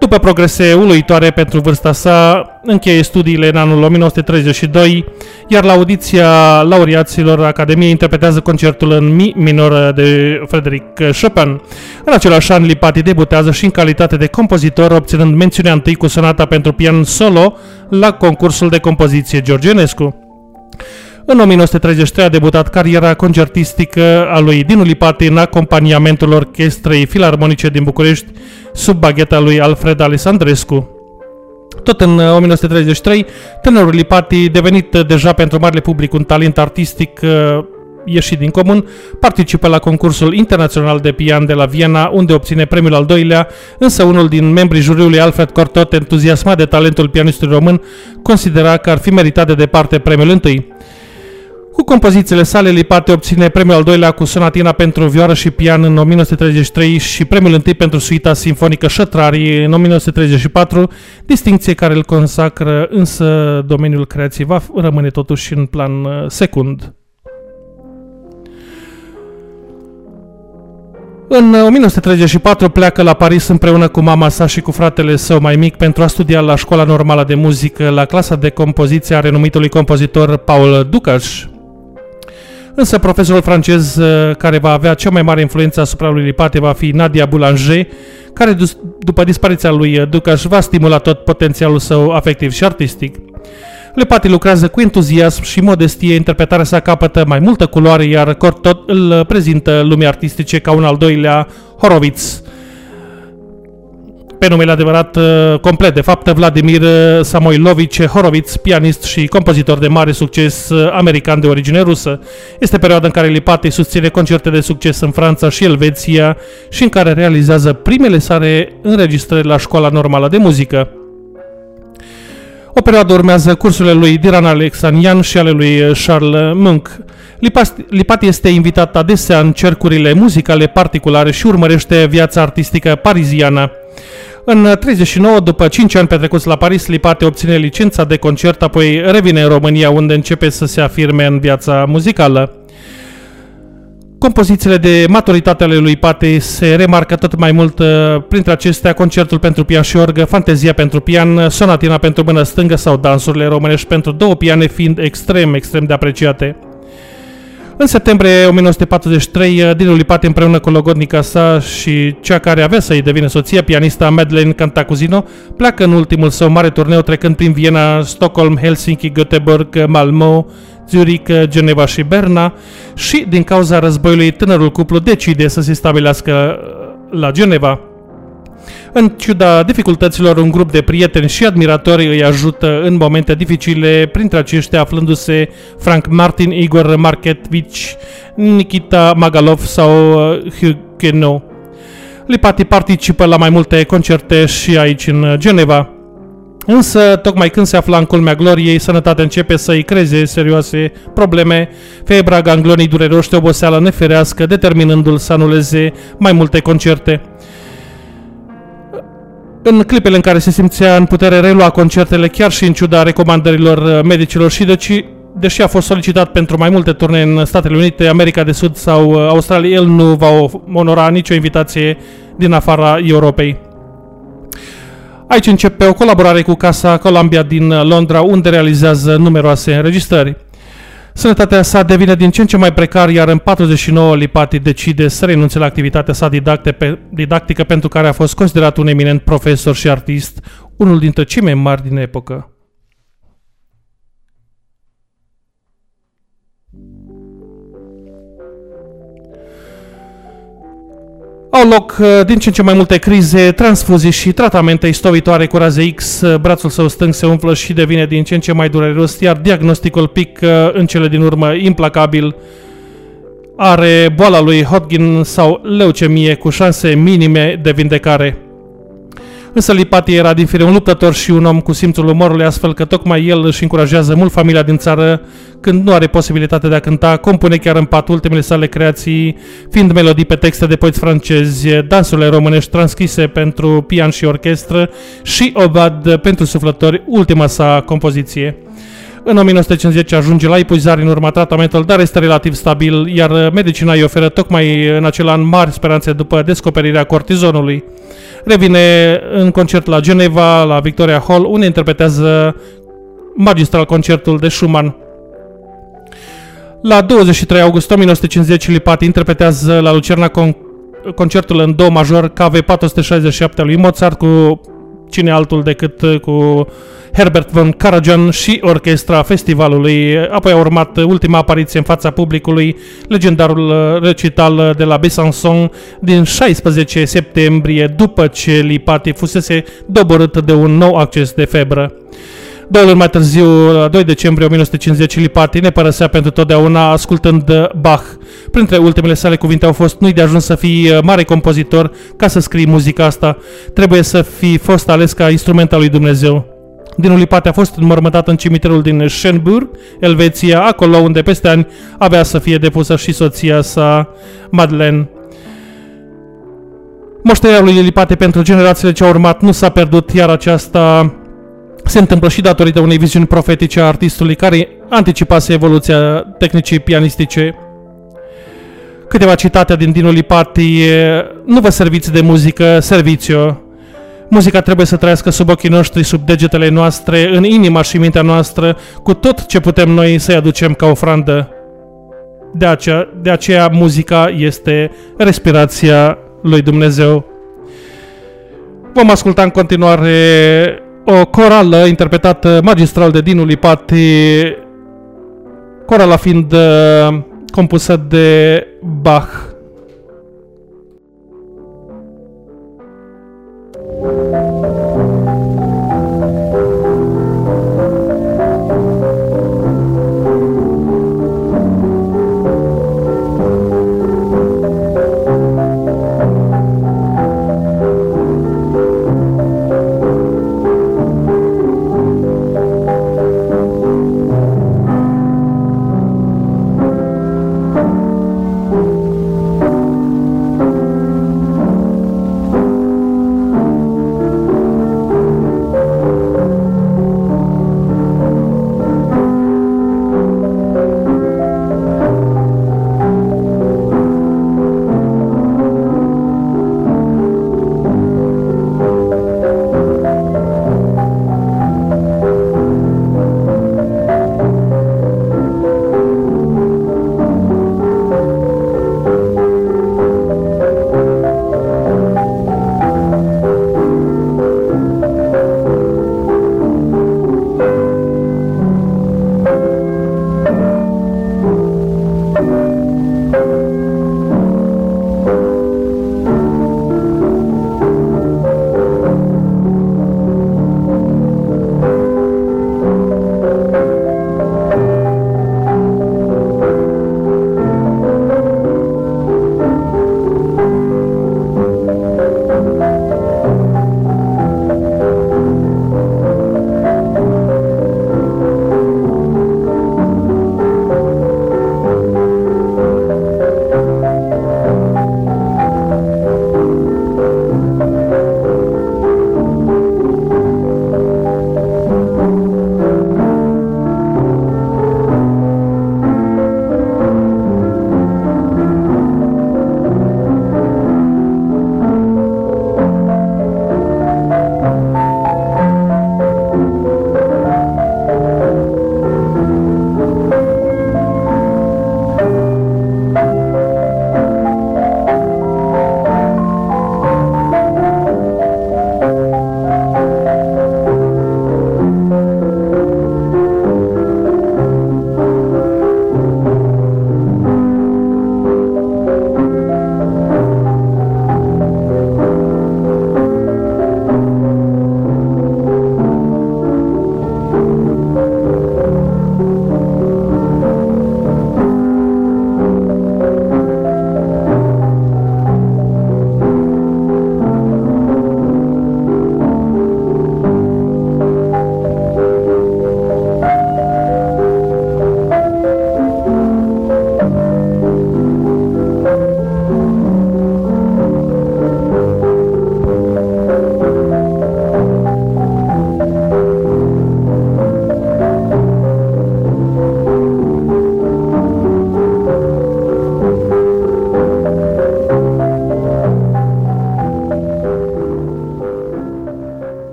După progrese uluitoare pentru vârsta sa, încheie studiile în anul 1932, iar la audiția laureaților Academiei interpretează concertul în mi minor de Frederic Chopin. În același an, Lipati debutează și în calitate de compozitor, obținând mențiunea întâi cu sonata pentru pian solo la concursul de compoziție Georgenescu. În 1933 a debutat cariera concertistică a lui Dinu Lipati în acompaniamentul Orchestrei Filarmonice din București sub bagheta lui Alfred Alessandrescu. Tot în 1933, tânărul Lipati, devenit deja pentru marele public un talent artistic ieșit din comun, participă la concursul internațional de pian de la Viena, unde obține premiul al doilea, însă unul din membrii juriului, Alfred Cortot, entuziasmat de talentul pianistului român, considera că ar fi meritat de departe premiul întâi. Cu compozițiile sale, Lipate obține premiul al doilea cu sonatina pentru vioară și pian în 1933 și premiul întâi pentru suita sinfonică Șătrarii în 1934, distinție care îl consacră, însă domeniul creației va rămâne totuși în plan uh, secund. În 1934 pleacă la Paris împreună cu mama sa și cu fratele său mai mic pentru a studia la școala normală de muzică la clasa de compoziție a renumitului compozitor Paul Ducaș. Însă profesorul francez uh, care va avea cea mai mare influență asupra lui Lipate va fi Nadia Boulanger, care după dispariția lui Ducaș va stimula tot potențialul său afectiv și artistic. Lepati lucrează cu entuziasm și modestie, interpretarea sa capătă mai multă culoare, iar Cortot îl prezintă lumii artistice ca un al doilea Horowitz. Pe numele adevărat uh, complet, de fapt, Vladimir uh, Samoilovich Horowitz, pianist și compozitor de mare succes uh, american de origine rusă. Este perioada în care Lipati susține concerte de succes în Franța și Elveția și în care realizează primele sale înregistrări la școala normală de muzică. O perioadă urmează cursurile lui Diran Alexanian și ale lui Charles Munk. Lipati este invitat adesea în cercurile muzicale particulare și urmărește viața artistică pariziană. În 39, după 5 ani petrecuți la Paris, Lipate obține licența de concert, apoi revine în România, unde începe să se afirme în viața muzicală. Compozițiile de maturitate ale lui Pate se remarcă tot mai mult uh, printre acestea concertul pentru pian și orgă, fantezia pentru pian, sonatina pentru mână stângă sau dansurile românești pentru două piane fiind extrem, extrem de apreciate. În septembrie 1943, uh, Dinu Lipate împreună cu logodnica sa și cea care avea să-i devină soția, pianista Madeleine Cantacuzino, pleacă în ultimul său mare turneu trecând prin Viena, Stockholm, Helsinki, Göteborg, Malmö, Zurich, Geneva și Berna și din cauza războiului tânărul cuplu decide să se stabilească uh, la Geneva. În ciuda dificultăților, un grup de prieteni și admiratori îi ajută în momente dificile, printre aceștia aflându-se Frank Martin, Igor Marketvich, Nikita Magalov sau uh, Huguenot. Lipati participă la mai multe concerte și aici în Geneva. Însă, tocmai când se afla în culmea gloriei, sănătatea începe să-i creeze serioase probleme, febra, ganglionii dureroși, oboseală neferească, determinându-l să anuleze mai multe concerte. În clipele în care se simțea în putere relua concertele, chiar și în ciuda recomandărilor medicilor și deci, deși a fost solicitat pentru mai multe turne în Statele Unite, America de Sud sau Australia, el nu va onora nicio invitație din afara Europei. Aici începe o colaborare cu Casa Columbia din Londra, unde realizează numeroase înregistrări. Sănătatea sa devine din ce în ce mai precar, iar în 49 Lipati decide să renunțe la activitatea sa didacte pe, didactică pentru care a fost considerat un eminent profesor și artist, unul dintre cei mai mari din epocă. Au loc uh, din ce în ce mai multe crize, transfuzii și tratamente istovitoare cu raze X. Uh, brațul său stâng se umflă și devine din ce în ce mai dureros, iar diagnosticul pic uh, în cele din urmă implacabil. Are boala lui Hodgkin sau leucemie cu șanse minime de vindecare. Însă Lipati era din fire un luptător și un om cu simțul umorului, astfel că tocmai el își încurajează mult familia din țară când nu are posibilitatea de a cânta, compune chiar în pat ultimele sale creații, fiind melodii pe texte de poeți francezi, dansurile românești transcrise pentru pian și orchestră și Obad pentru suflători, ultima sa compoziție. În 1950 ajunge la epuizare în urma tratamentul, dar este relativ stabil, iar medicina îi oferă tocmai în acel an mari speranțe după descoperirea cortizonului. Revine în concert la Geneva, la Victoria Hall, unde interpretează magistral concertul de Schumann. La 23 august 1950, Lipati interpretează la Lucerna con- concertul în do major KV 467 al lui Mozart cu cine altul decât cu Herbert von Karajan și orchestra festivalului. Apoi a urmat ultima apariție în fața publicului, legendarul recital de la Besançon din 16 septembrie, după ce Lipati fusese doborât de un nou acces de febră. Două luni mai târziu, la 2 decembrie 1950, Lipati ne părăsea pentru totdeauna ascultând Bach. Printre ultimele sale cuvinte au fost Nu-i de ajuns să fii mare compozitor ca să scrii muzica asta. Trebuie să fi fost ales ca instrument al lui Dumnezeu. Din Lipati a fost înmormântat în cimitirul din Schönburg, Elveția, acolo unde peste ani avea să fie depusă și soția sa, Madeleine. Moștenirea lui Lipate pentru generațiile ce au urmat nu s-a pierdut, iar aceasta se întâmplă și datorită unei viziuni profetice a artistului care anticipase evoluția tehnicii pianistice. Câteva citate din Dinu Lipati, nu vă serviți de muzică, serviți-o. Muzica trebuie să trăiască sub ochii noștri, sub degetele noastre, în inima și mintea noastră, cu tot ce putem noi să-i aducem ca ofrandă. De aceea, de aceea muzica este respirația lui Dumnezeu. Vom asculta în continuare o corală interpretată magistral de Dinu Lipati, corala fiind uh, compusă de Bach.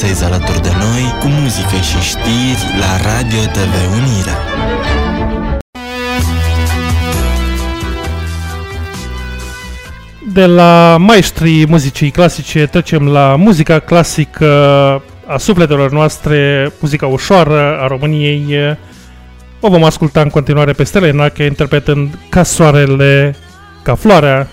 Relaxezi alături de noi cu muzică și știri la Radio TV Unirea. De la maestrii muzicii clasice trecem la muzica clasică a sufletelor noastre, muzica ușoară a României. O vom asculta în continuare pe Stella Enache interpretând Ca soarele, ca floarea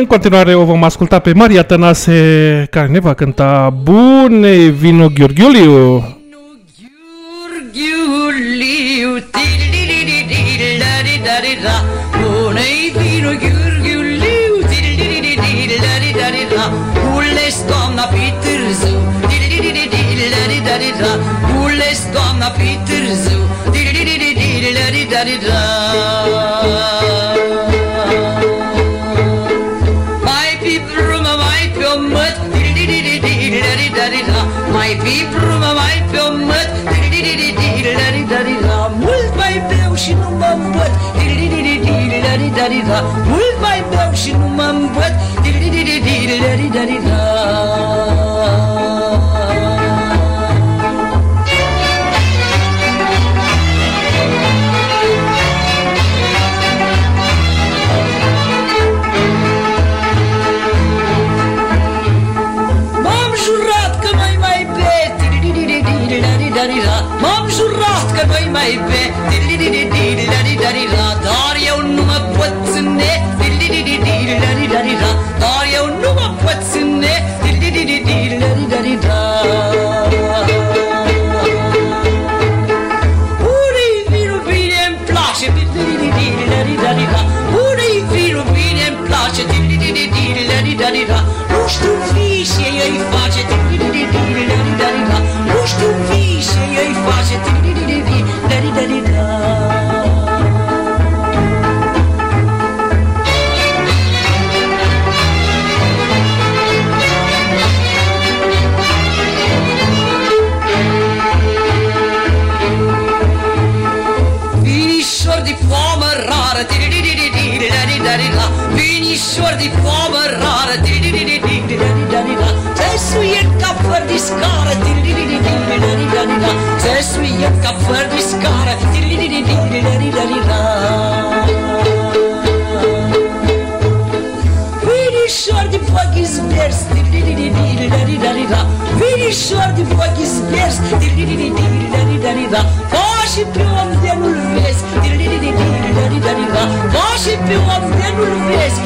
În continuare o vom asculta pe Maria Tănase, care ne va cânta Bune vino Gheorghiuliu! Gheorghiuliu, Bună-i vino Gheorghiuliu, Cules doamna pe târziu, Cules doamna pe târziu, da da. My block, she know my breath. Vinișor de poamă rară Te suien ca făr de scară Te suien ca făr de scară Vinișor de pochi zbers Vinișor de pochi zbers Ca și pe om de nu-l vezi Ca și pe om de nu-l vezi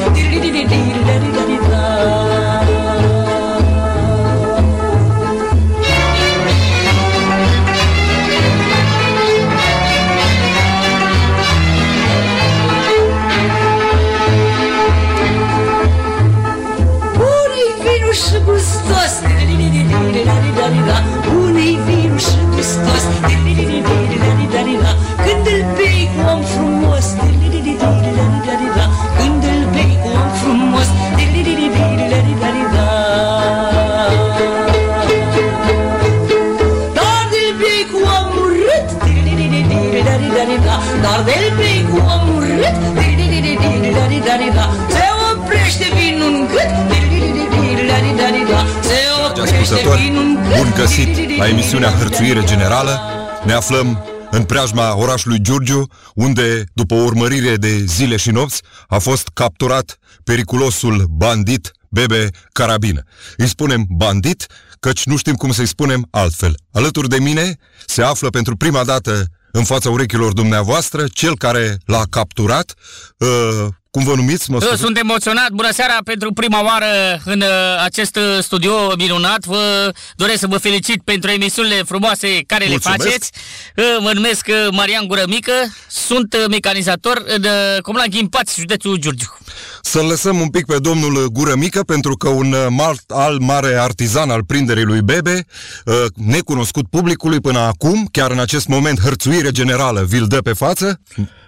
Unii vinul și gustos Unii vinul și gustos oprește Ascultători, vinul în gât bun găsit la emisiunea Hărțuire Generală. Ne aflăm în preajma orașului Giurgiu, unde, după o urmărire de zile și nopți, a fost capturat periculosul bandit Bebe Carabină. Îi spunem bandit, căci nu știm cum să-i spunem altfel. Alături de mine se află pentru prima dată în fața urechilor dumneavoastră cel care l-a capturat. Uh, cum vă numiți? Mă Eu scuzați? sunt emoționat. Bună seara pentru prima oară în uh, acest uh, studio minunat. Vă doresc să vă felicit pentru emisiunile frumoase care Mulțumesc. le faceți. Uh, Mă numesc uh, Marian Gură Mică, sunt uh, mecanizator în uh, Comuna Ghimpați, județul Giurgiu. Să-l lăsăm un pic pe domnul Gură Mică, pentru că un uh, mal, al mare artizan al prinderii lui Bebe, uh, necunoscut publicului până acum, chiar în acest moment hărțuire generală, vi-l dă pe față.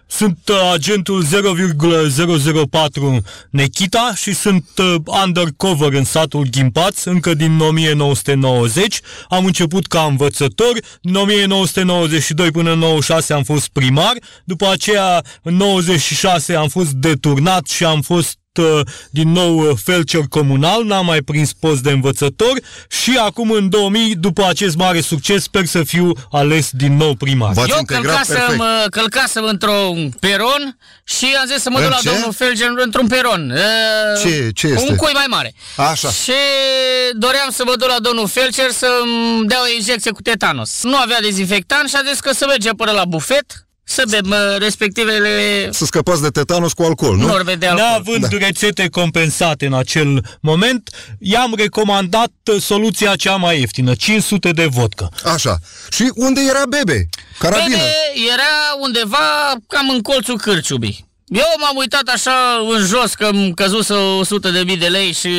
Sunt uh, agentul 0,004 Nechita și sunt uh, undercover în satul Ghimpaț încă din 1990. Am început ca învățător, din 1992 până în 96 am fost primar, după aceea în 96 am fost deturnat și am fost uh, din nou uh, felcer comunal, n-am mai prins post de învățător și acum în 2000, după acest mare succes, sper să fiu ales din nou primar. Eu călcasem, uh, călcasem într-un peron și am zis să mă În duc la ce? domnul Felger într-un peron. Uh, Ce- ce este? Un cui mai mare. Așa. Și doream să mă duc la domnul Felcher să-mi dea o injecție cu tetanos. Nu avea dezinfectant și a zis că să mergem până la bufet să bem uh, respectivele Să scăpați de tetanos cu alcool, nu? norme de alcool. Neavând da. rețete compensate în acel moment, i-am recomandat uh, soluția cea mai ieftină, 500 de vodcă. Așa. Și unde era Bebe? Carabină. Bebe era undeva cam în colțul cârciubii. Eu m-am uitat așa în jos că îmi căzuse 100 de mii de lei și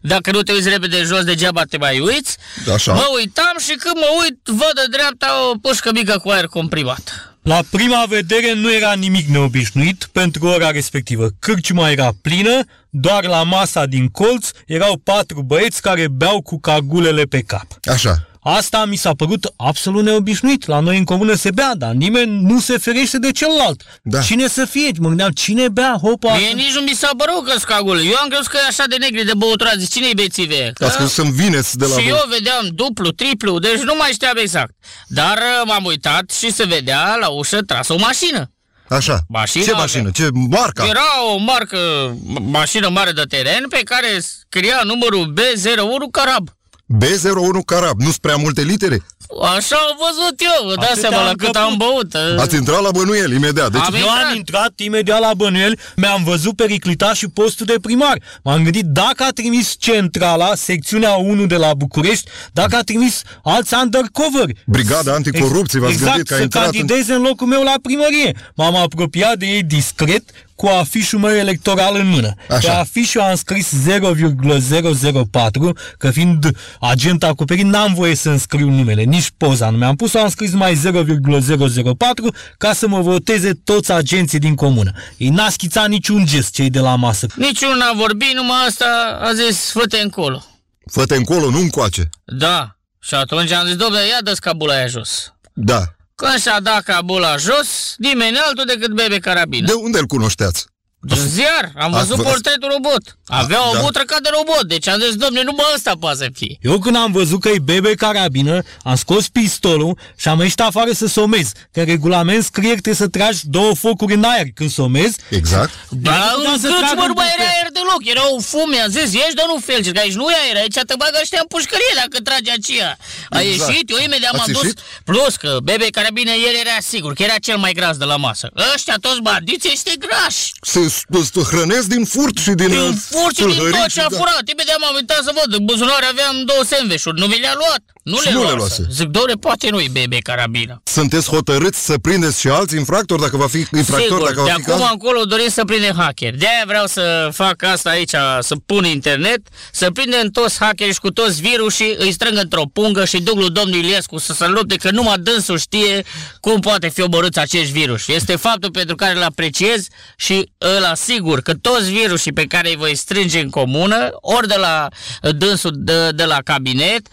dacă nu te uiți repede jos degeaba te mai uiți. Așa. Mă uitam și când mă uit văd de dreapta o pușcă mică cu aer comprimat. La prima vedere nu era nimic neobișnuit pentru ora respectivă. Cârciuma era plină, doar la masa din colț erau patru băieți care beau cu cagulele pe cap. Așa. Asta mi s-a părut absolut neobișnuit. La noi în comună se bea, dar nimeni nu se ferește de celălalt. Da. Cine să fie? Mă gândeam, cine bea hopa? Mie nici nu mi s-a părut că scagul. Eu am crezut că e așa de negri de băutură. Zic, cine-i bețive? Ați crezut să-mi vineți de la Și voi. eu vedeam duplu, triplu, deci nu mai știam exact. Dar uh, m-am uitat și se vedea la ușă trasă o mașină. Așa. Mașina Ce avea. mașină? Ce marca? Era o marcă, ma- mașină mare de teren pe care scria numărul B01 Carab. B01 Carab. Nu-s prea multe litere? Așa am văzut eu, vă dați Atâtea seama la am cât căput. am băut. uh. Ați intrat la bănuiel imediat. Deci Am Eu am intrat. intrat imediat la bănuieli, mi-am văzut periclita și postul de primar. M-am gândit dacă a trimis centrala, secțiunea 1 de la București, dacă a trimis alți undercover. Brigada anticorupție, v-ați exact, gândit că a să intrat în... candideze în... locul meu la primărie. M-am apropiat de ei discret, cu afișul meu electoral în mână. Așa. Pe afișul am scris 0,004, că fiind agent acoperit, n-am voie să înscriu numele, nici poza nu mi-am pus, am scris mai 0,004 ca să mă voteze toți agenții din comună. Ei n-a schițat niciun gest cei de la masă. Niciunul n-a vorbit, numai asta a zis, fă-te încolo. Fă-te încolo, nu încoace. Da. Și atunci am zis, domnule, ia dă cabula aia jos. Da. Când și-a dat cabula jos, nimeni altul decât Bebe Carabină. De unde îl cunoșteați? Din ziar, am Ați văzut văzut? portretul robot. Avea o da. butră ca de robot, deci am zis, domne, numai ăsta poate să fie. Eu când am văzut că e bebe carabină, am scos pistolul și am ieșit afară să somez. Că în regulament scrie că trebuie să tragi două focuri în aer când somezi. Exact. Da, puteam în să câți trag mă în nu mai era buchet. aer deloc, era o fume, am zis, ieși, dar nu felci, că aici nu e aer, aici te bagă ăștia în pușcărie dacă trage aceea. A Exact. ieșit, eu imediat Ați m-am dus, ieșit? plus că Bebe Carabină, el era sigur, că era cel mai gras de la masă. Ăștia toți bandiți este grași. Se se hrănesc din furt și din... Din uh, furt și din tâlhării tot ce a da. furat. Imediat m-am uitat să văd. În buzunar aveam două sandvișuri. Nu mi le-a luat. Nu Și le nu le luase. luase. Zic, doamne, poate nu-i bebe carabină. Sunteți hotărâți să prindeți și alți infractori dacă va fi infractor, Sigur, dacă de va fi acum caz? încolo dorim să prindem hacker. De-aia vreau să fac asta aici, să pun internet, să prindem toți hackeri și cu toți virusii, îi strâng într-o pungă și duc lui domnul Iliescu să se lupte, că numai dânsul știe cum poate fi omorâți acești virus. Este faptul pentru care îl apreciez și îl asigur că toți virusii pe care îi voi strânge în comună, ori de la dânsul de, de la cabinet,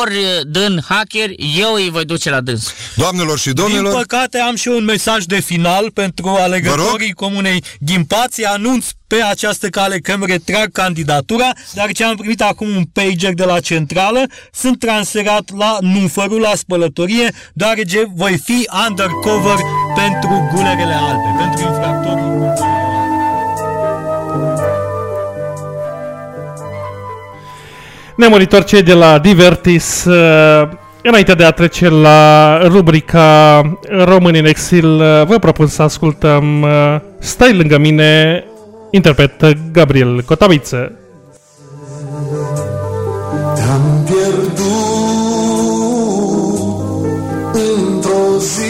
ori din hacker, eu îi voi duce la dânsul. Doamnelor și Din domnilor, păcate am și un mesaj de final pentru alegătorii comunei Ghimpații. Anunț pe această cale că îmi retrag candidatura, dar ce am primit acum un pager de la centrală, sunt transferat la Nufărul, la spălătorie, deoarece voi fi undercover pentru gulerele albe, pentru infractorii. Ne-am întoarce de la Divertis uh, Înainte de a trece la rubrica Români în exil, uh, vă propun să ascultăm uh, Stai lângă mine, interpret Gabriel Cotaviță. Te-am pierdut într-o zi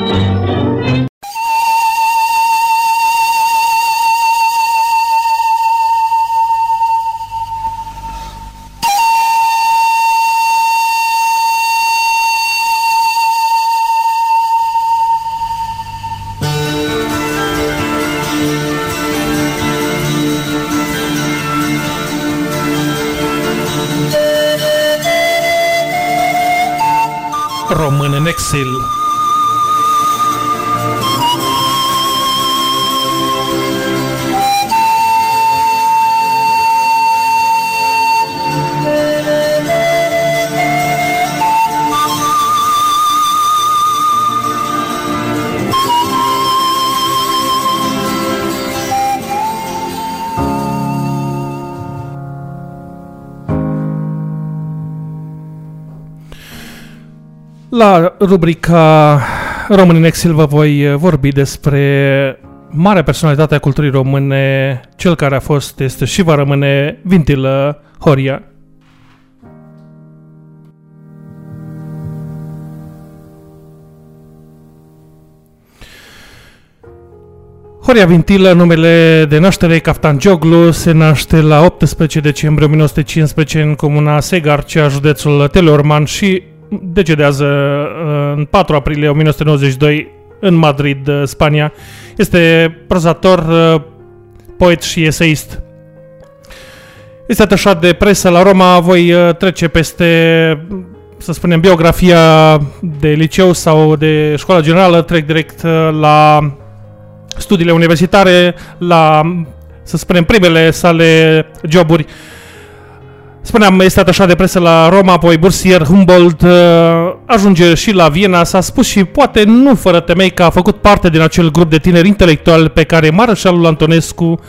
Rubrica Român în exil vă voi uh, vorbi despre marea personalitate a culturii române, cel care a fost, este și va rămâne Vintilă Horia. Horia Vintilă, numele de naștere Caftan Gioglu, se naște la 18 decembrie 1915 în comuna Segarcea, județul Teleorman și decedează uh, în 4 aprilie 1992 în Madrid, uh, Spania. Este prozator, uh, poet și eseist. Este atașat de presă la Roma, voi trece peste, să spunem, biografia de liceu sau de școală generală, trec direct la studiile universitare, la, să spunem, primele sale joburi. Spuneam, este atașat de presă la Roma, apoi bursier Humboldt, uh, ajunge și la Viena, s-a spus și poate nu fără temei că a făcut parte din acel grup de tineri intelectuali pe care Marșalul Antonescu,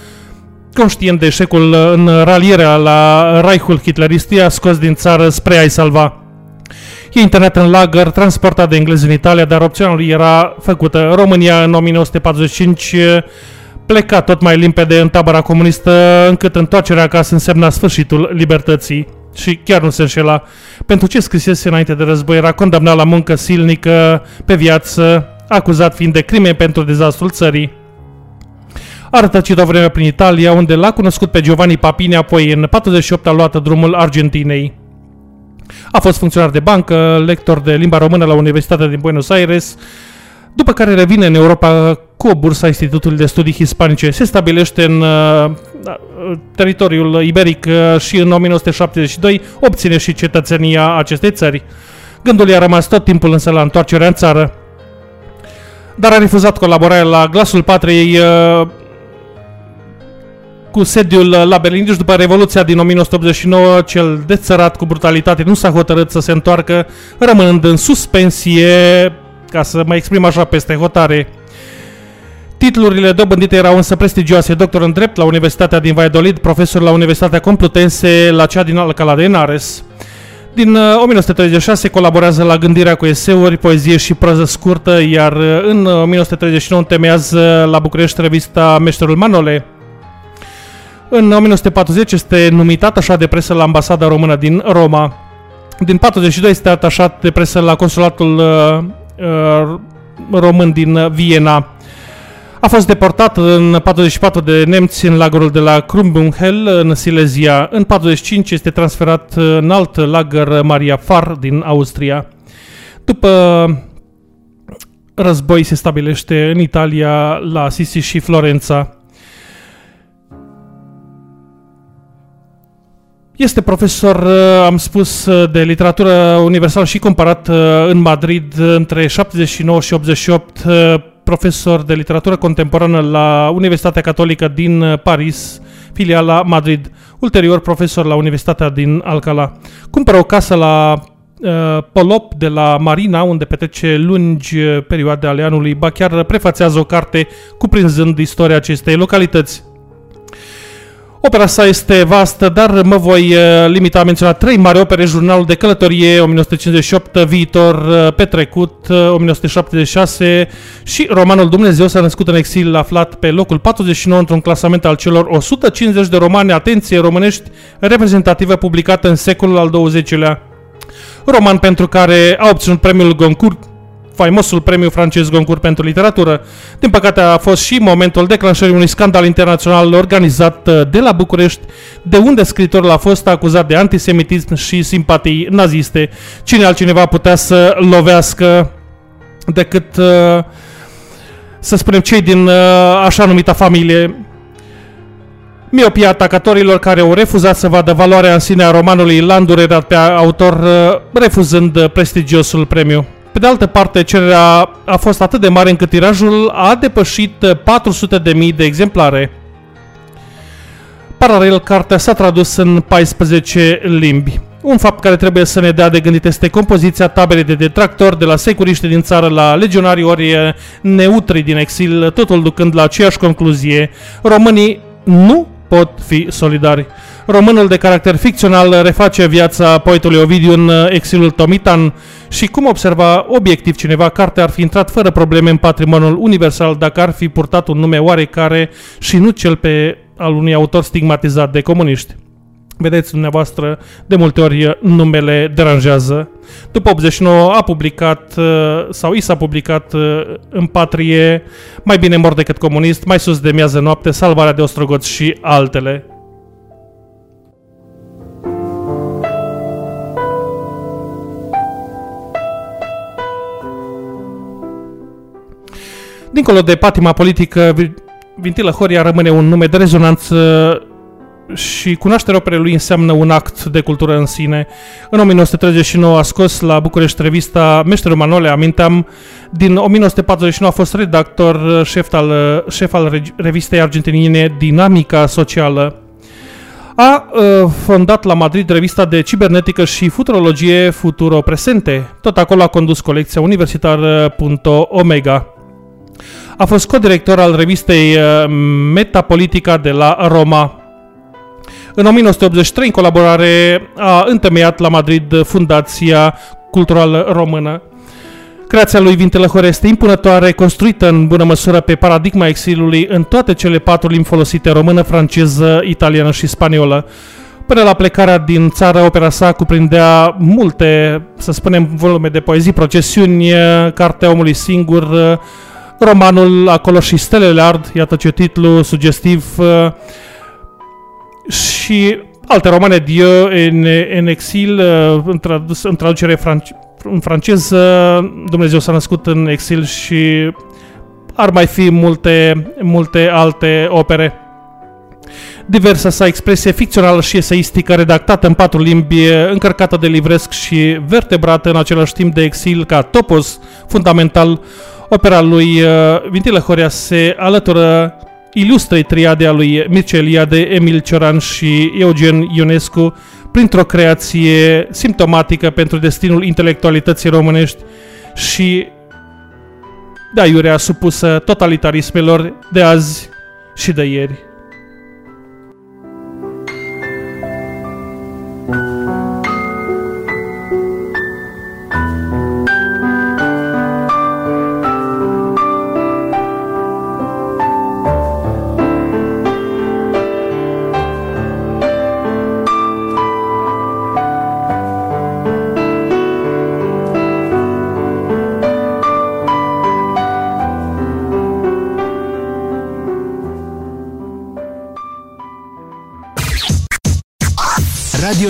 conștient de eșecul în ralierea la Reichul Hitlerist, i-a scos din țară spre a-i salva. E internat în lagăr, transportat de englezi în Italia, dar opțiunea lui era făcută. România în 1945 pleca tot mai limpede în tabăra comunistă, încât întoarcerea acasă însemna sfârșitul libertății. Și chiar nu se înșela. Pentru ce scrisese înainte de război era condamnat la muncă silnică pe viață, acuzat fiind de crime pentru dezastrul țării. A rătăcit o vreme prin Italia, unde l-a cunoscut pe Giovanni Papini, apoi în 48 a luat drumul Argentinei. A fost funcționar de bancă, lector de limba română la Universitatea din Buenos Aires, după care revine în Europa cu o bursă a Institutului de Studii Hispanice. Se stabilește în uh, teritoriul iberic uh, și în 1972 obține și cetățenia acestei țări. Gândul i-a rămas tot timpul însă la întoarcerea în țară. Dar a refuzat colaborarea la Glasul Patriei uh, cu sediul la Berlin, deci după Revoluția din 1989, cel dețărat cu brutalitate nu s-a hotărât să se întoarcă, rămânând în suspensie ca să mă exprim așa peste hotare. Titlurile dobândite erau însă prestigioase, doctor în drept la Universitatea din Valladolid, profesor la Universitatea Complutense, la cea din Alcalá de Henares. Din 1936 uh, colaborează la gândirea cu eseuri, poezie și proză scurtă, iar uh, în 1939 uh, întemeiază la București revista Meșterul Manole. În 1940 este numit atașat de presă la ambasada română din Roma. Din 42 este atașat de presă la consulatul uh, român din Viena. A fost deportat în 44 de nemți în lagărul de la Krumbunghel, în Silesia. În 45 este transferat în alt lagăr Maria Far din Austria. După război se stabilește în Italia, la Sisi și Florența. Este profesor, am spus, de literatură universală și comparat în Madrid între 79 și 88 profesor de literatură contemporană la Universitatea Catolică din uh, Paris, filiala Madrid, ulterior profesor la Universitatea din Alcalá. Cumpără o casă la uh, Polop de la Marina, unde petrece lungi uh, perioade ale anului, ba chiar prefațează o carte cuprinzând istoria acestei localități. Opera sa este vastă, dar mă voi uh, limita a menționa trei mari opere, Jurnalul de călătorie 1958, Viitor uh, petrecut uh, 1976 și romanul Dumnezeu s-a născut în exil, aflat pe locul 49 într-un clasament al celor 150 de romane, atenție, românești reprezentative publicate în secolul al XX-lea. Roman pentru care a obținut premiul Goncourt faimosul premiu francez Goncourt pentru literatură. Din păcate a fost și momentul declanșării unui scandal internațional organizat uh, de la București, de unde scritorul a fost acuzat de antisemitism și simpatii naziste. Cine altcineva putea să lovească decât, uh, să spunem, cei din uh, așa numita familie Miopia atacatorilor care au refuzat să vadă valoarea în sine a romanului Landure dat pe autor, refuzând prestigiosul premiu. Pe de altă parte, cererea a fost atât de mare încât tirajul a depășit 400.000 de exemplare. Paralel, cartea s-a tradus în 14 limbi. Un fapt care trebuie să ne dea de gândit este compoziția tabelei de detractori de la securiști din țară la legionarii ori neutri din exil, totul ducând la aceeași concluzie. Românii nu pot fi solidari. Românul de caracter ficțional reface viața poetului Ovidiu în exilul Tomitan și cum observa obiectiv cineva, cartea ar fi intrat fără probleme în patrimoniul universal dacă ar fi purtat un nume oarecare și nu cel pe al unui autor stigmatizat de comuniști. Vedeți dumneavoastră, de multe ori numele deranjează. După 89 a publicat, sau i s-a publicat în patrie, mai bine mor decât comunist, mai sus de miază noapte, salvarea de ostrogoți și altele. Dincolo de patima politică, Vintilă Horia rămâne un nume de rezonanță și cunoașterea operei lui înseamnă un act de cultură în sine. În 1939 a scos la București revista Meșterul Manole, aminteam, din 1949 a fost redactor șef al, șef al revistei argentiniene Dinamica Socială. A uh, fondat la Madrid revista de cibernetică și futurologie Futuro Presente. Tot acolo a condus colecția universitară Omega. A fost codirector al revistei uh, Metapolitica de la Roma. În 1983, în colaborare, a întemeiat la Madrid Fundația Culturală Română. Creația lui Vintelăhore este impunătoare, construită în bună măsură pe paradigma exilului în toate cele patru limbi folosite, română, franceză, italiană și spaniolă. Până la plecarea din țară, opera sa cuprindea multe, să spunem, volume de poezii, procesiuni, cartea omului singur, romanul Acolo și stelele ard, iată ce titlu sugestiv, uh, și alte romane Dieu în, în exil, uh, în, tradus, în traducere franc- în franceză, Dumnezeu s-a născut în exil și ar mai fi multe, multe alte opere. Diversa sa expresie ficțională și eseistică redactată în patru limbi, încărcată de livresc și vertebrată în același timp de exil ca topos fundamental Opera lui uh, Vintilă Horea se alătură ilustrei triade a lui Mircea Eliade, Emil Cioran și Eugen Ionescu printr-o creație simptomatică pentru destinul intelectualității românești și de aiurea supusă totalitarismelor de azi și de ieri.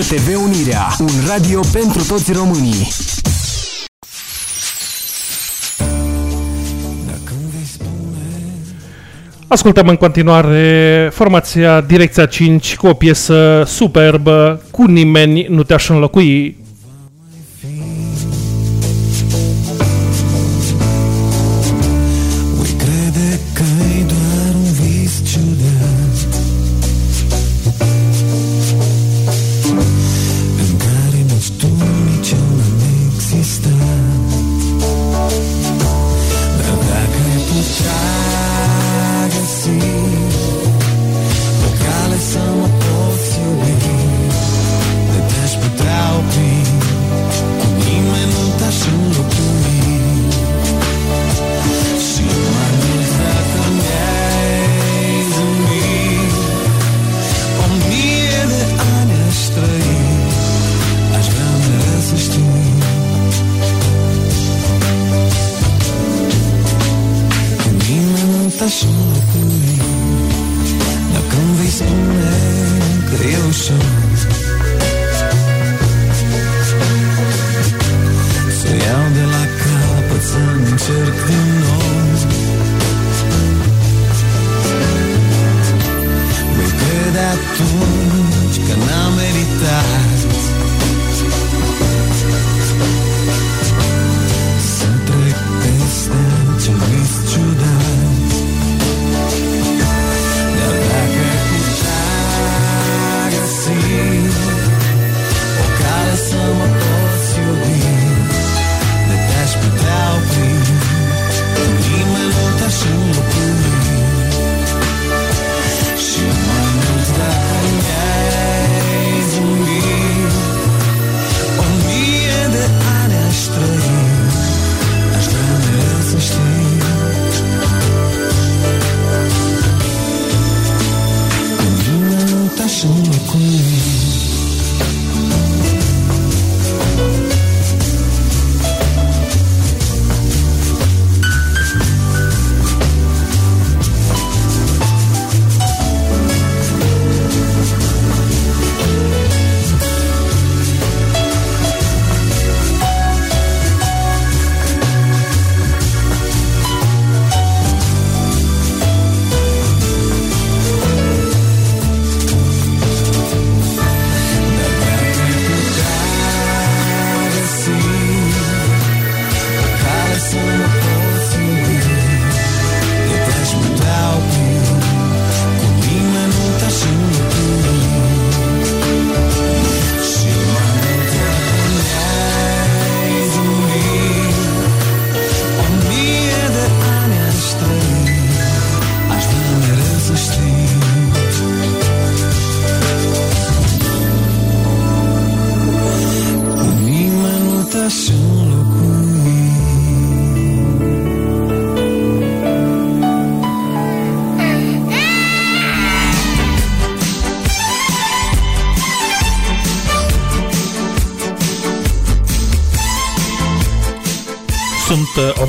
TV Unirea, un radio pentru toți românii. Ascultăm în continuare formația Direcția 5 cu o piesă superbă, cu nimeni nu te-aș înlocui.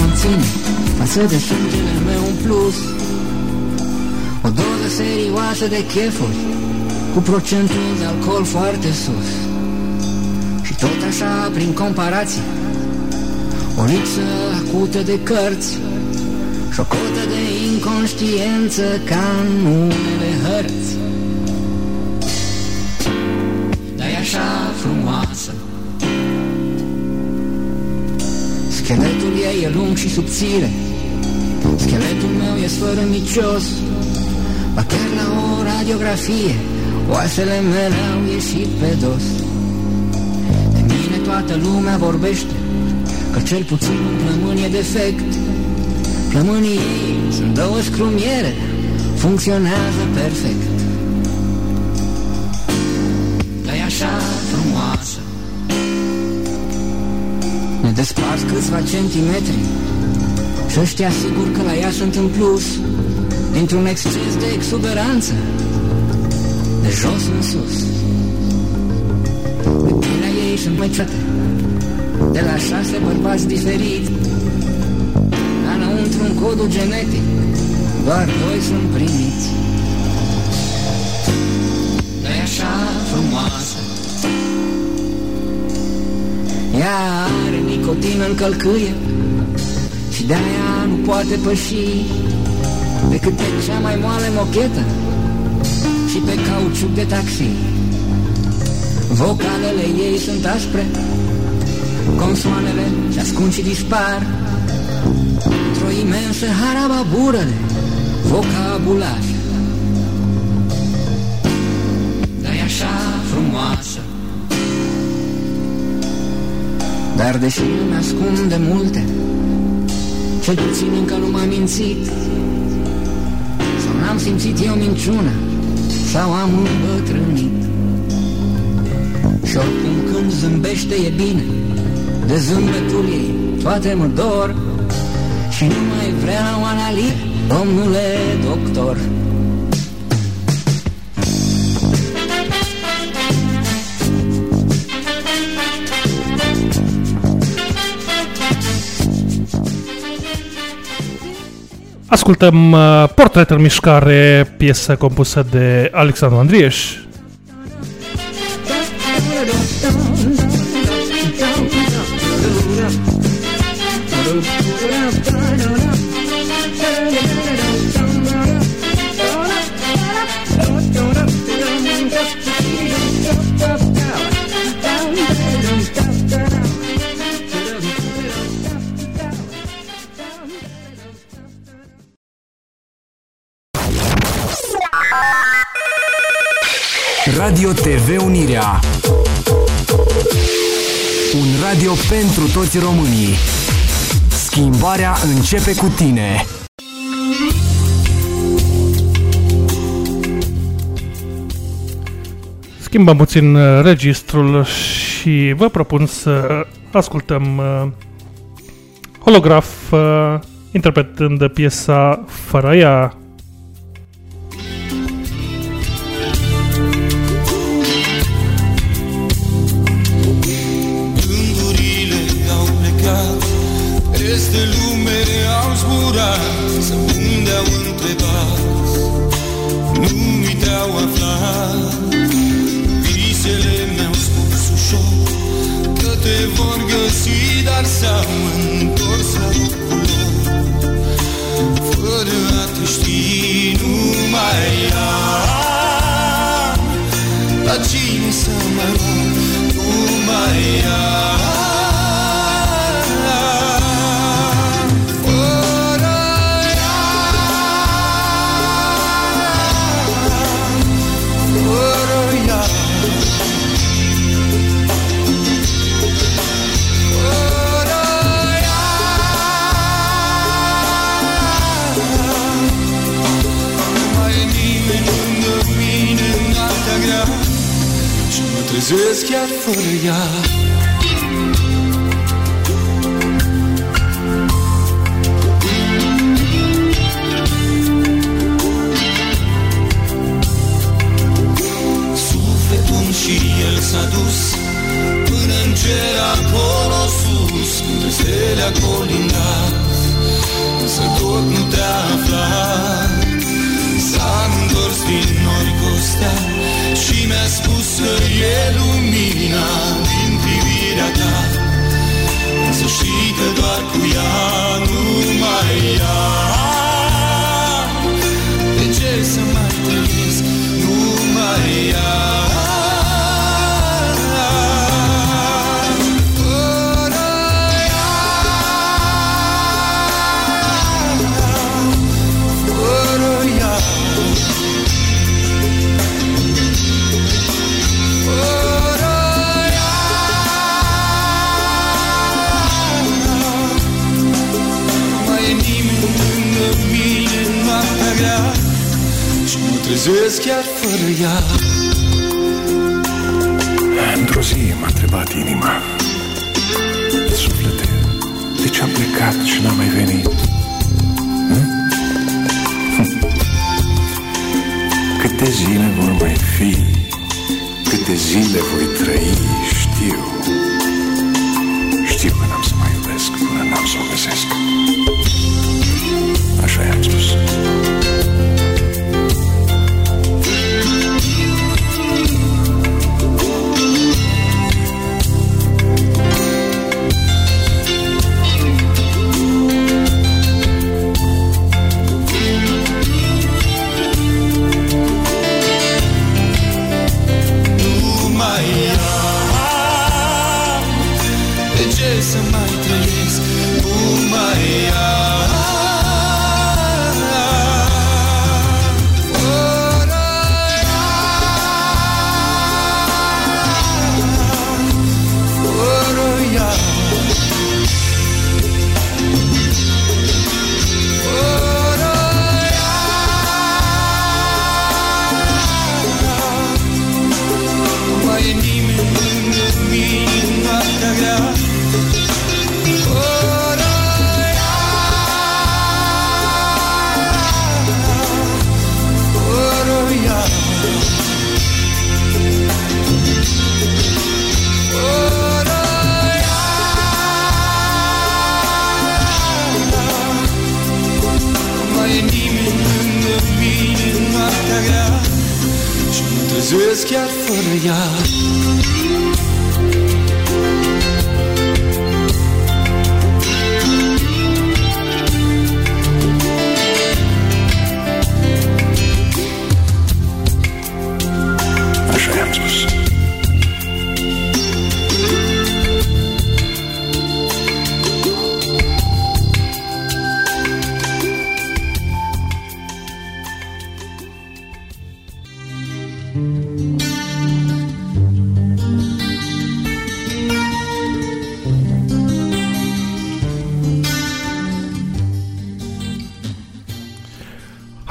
Conține. Față de sângele meu un plus. O doză serioasă de chefuri Cu procentul de alcool foarte sus. Și tot așa, prin comparație O lipsă acută de cărți Și o cotă de inconștiență Ca în unele hărți. Dar e așa frumoasă. Scheletul ei e lung și subțire. Scheletul meu e sfărâmicios Ba chiar la o radiografie Oasele mele au ieșit pe dos. De mine toată lumea vorbește Că cel puțin un plămân e defect. Plămânii ei sunt două scrumiere Funcționează perfect. Dar e așa frumoasă. ne despart câțiva centimetri. Și ăștia sigur că la ea sunt în plus Dintr-un exces de exuberanță De jos în sus. De pielea ei sunt măciate De la șase bărbați diferiți. Dar înăuntru în codul genetic Doar doi sunt primiți. Dar e așa frumoasă ea are nicotină în călcâie Și de-aia nu poate păși Decât pe cea mai moale mochetă Și pe cauciuc de taxi. Vocalele ei sunt aspre Consoanele se ascund și dispar. Într-o imensă harababură de vocabular Dar deși îmi ascunde multe Cel puțin încă nu m-a mințit. Am simțit eu minciuna Sau am îmbătrânit. Și oricum când zâmbește e bine De zâmbetul ei toate mă dor. Și nu mai vreau analit, domnule doctor Ascultăm uh, Portret în mișcare, piesă compusă de Alexandru Andrieș. Pentru toți românii Schimbarea începe cu tine. Schimbăm puțin uh, registrul și vă propun să ascultăm uh, holograf uh, interpretând piesa Fără ea Peste lume au zburat Să unde au întrebat Nu-mi te-au aflat Visele mi-au spus ușor Că te vor găsi Dar s-au întors la locul lor. Fără a te ști numai am La cine să mă rog numai am trezesc chiar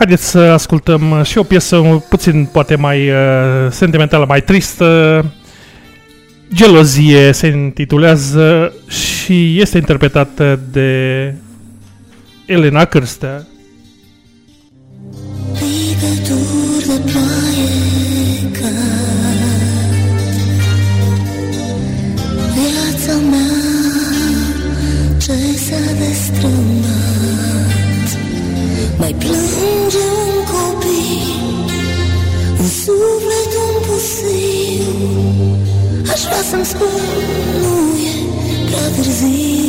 Haideți să ascultăm și o piesă puțin poate mai uh, sentimentală, mai tristă. Gelozie se intitulează și este interpretată de Elena Cârstea. Vrea să-mi spun nu e prea târziu.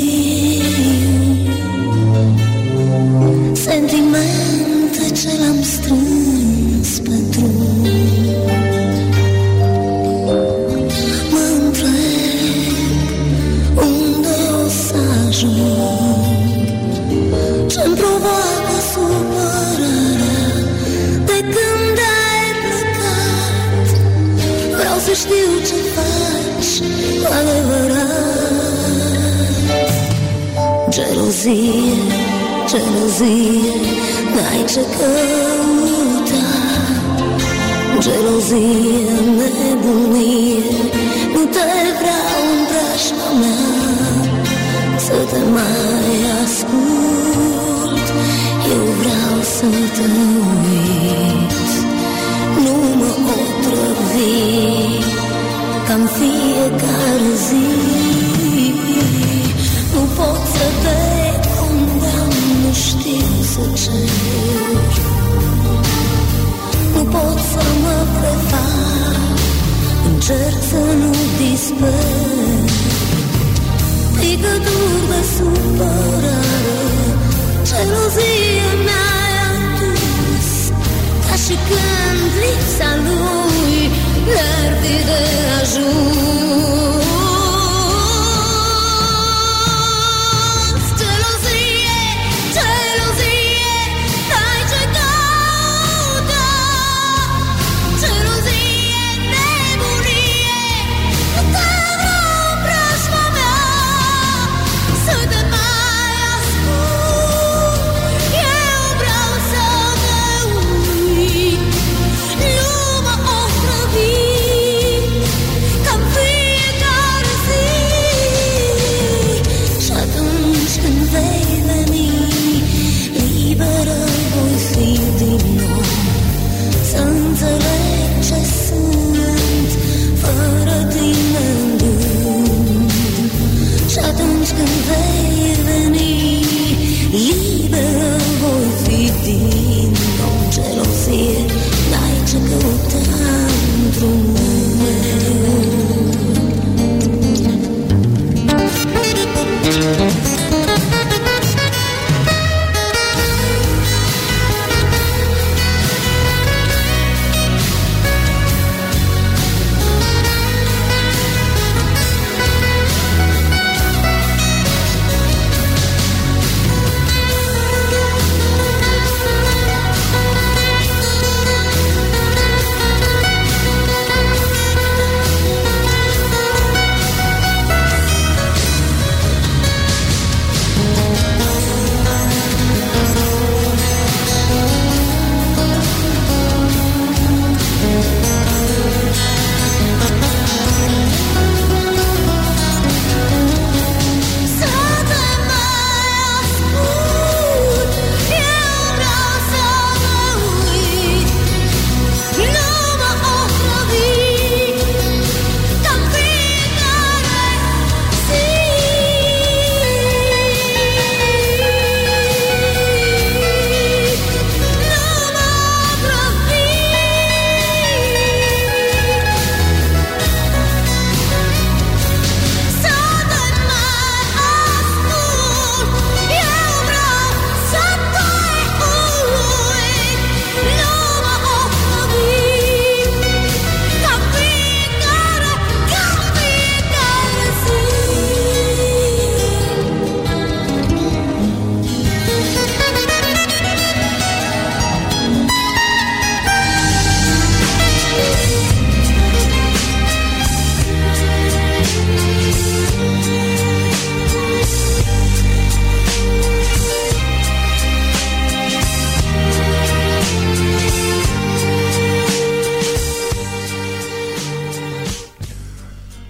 Sentimente ce l-am strâns pe drum Mă întreb unde o să ajung. Ce-mi provoacă supărarea De când ai plecat? Vreau să știu ce faci cu adevărat. Gelozie, gelozie, n-ai ce căuta. Gelozie, nebunie, nu te vreau în preajma mea. Să te mai ascult, eu vreau să te uit. Nu mă otrăvi, cam fiecare zi Nu pot să te condamn, nu știu să cer. Nu pot să mă prefac, încerc să nu disper. Picături de supărare, gelozie mi-ai adus Ca și când lipsa lui ne-ar fi de ajuns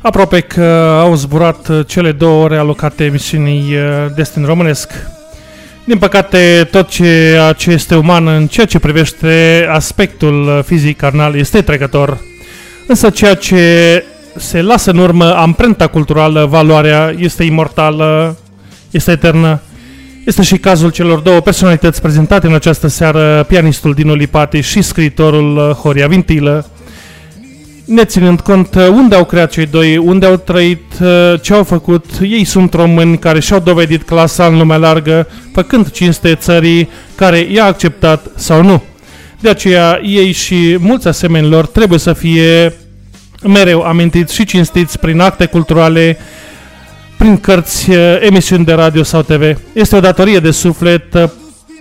Aproape că au zburat uh, cele două ore alocate emisiunii uh, Destin Românesc. Din păcate, tot ceea ce este uman în ceea ce privește aspectul uh, fizic carnal este trecător. Însă ceea ce se lasă în urmă, amprenta culturală, valoarea, este imortală, este eternă. Este și cazul celor două personalități prezentate în această seară, pianistul Dinu Lipati și scriitorul uh, Horia Vintilă. Neținând cont uh, unde au creat cei doi, unde au trăit, uh, ce au făcut, ei sunt români care și-au dovedit clasa în lumea largă, făcând cinste țării care i-a acceptat sau nu. De aceea, ei și mulți asemenea lor trebuie să fie mereu amintiți și cinstiți prin acte culturale, prin cărți, eh, emisiuni de radio sau TV. Este o datorie de suflet, eh,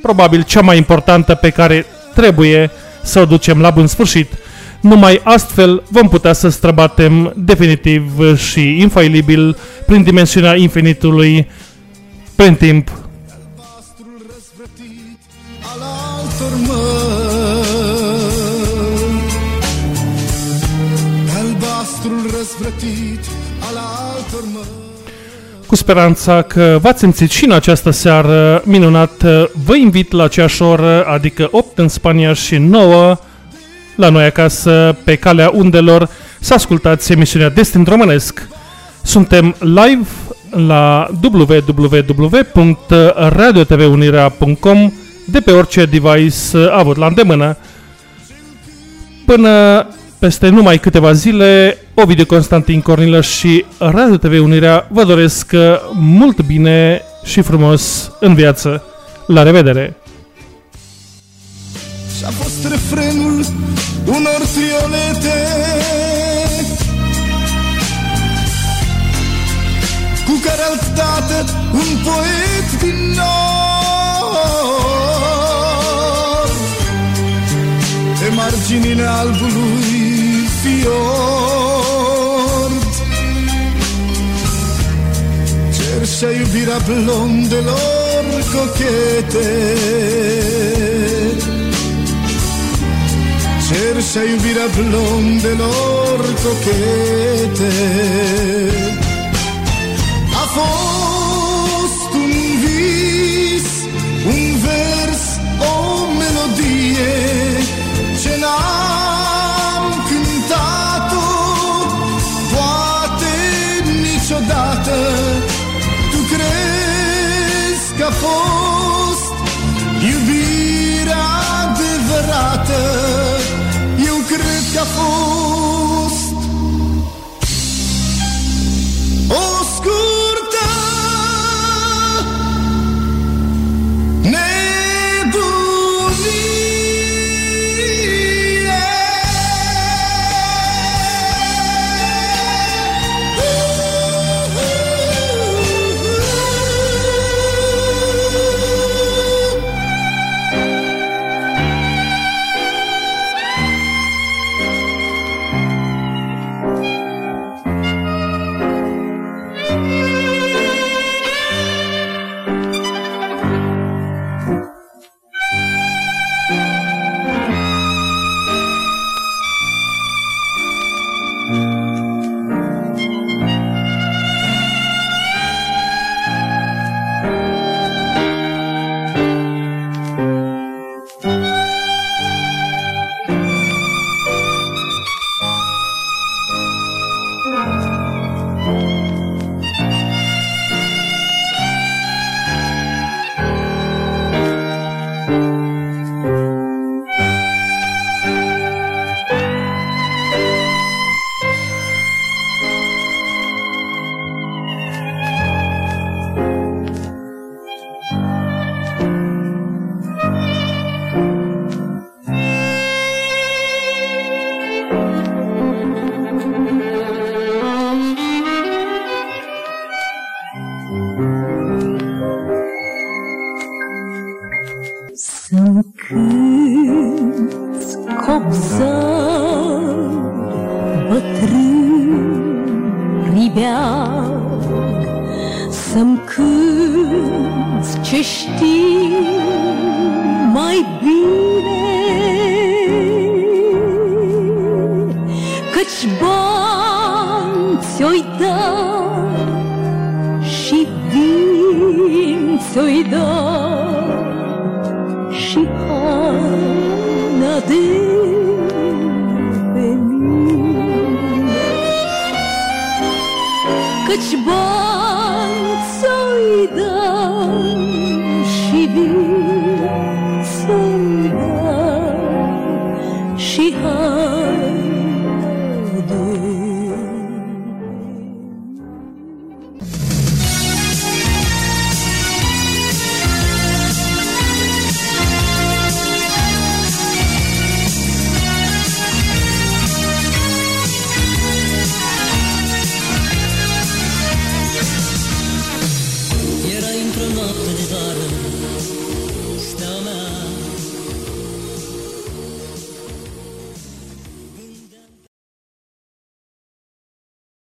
probabil cea mai importantă pe care trebuie să o ducem la bun sfârșit. Numai astfel vom putea să străbatem definitiv și infailibil prin dimensiunea infinitului prin timp. altor mări Albastrul răzvrătit al altor mări Cu speranța că v-ați simțit și în această seară minunat, vă invit la aceeași oră, adică 8 în Spania și 9 la noi acasă, pe calea undelor, să ascultați emisiunea Destin Românesc. Suntem live la www.radiotvunirea.com de pe orice device avut la îndemână. Până peste numai câteva zile, Ovidiu Constantin Cornilă și Radio TV Unirea vă doresc mult bine și frumos în viață. La revedere! Și-a fost refrenul unor triolete Cu care altădată un poet din nord. Pe marginile albului fiord. Cerșea iubirea blondelor cochete Cerșea iubirea blondelor cochete. A fost un vis, un vers, o melodie Ce n-am cântat-o poate niciodată. Tu crezi că a fost iubirea adevărată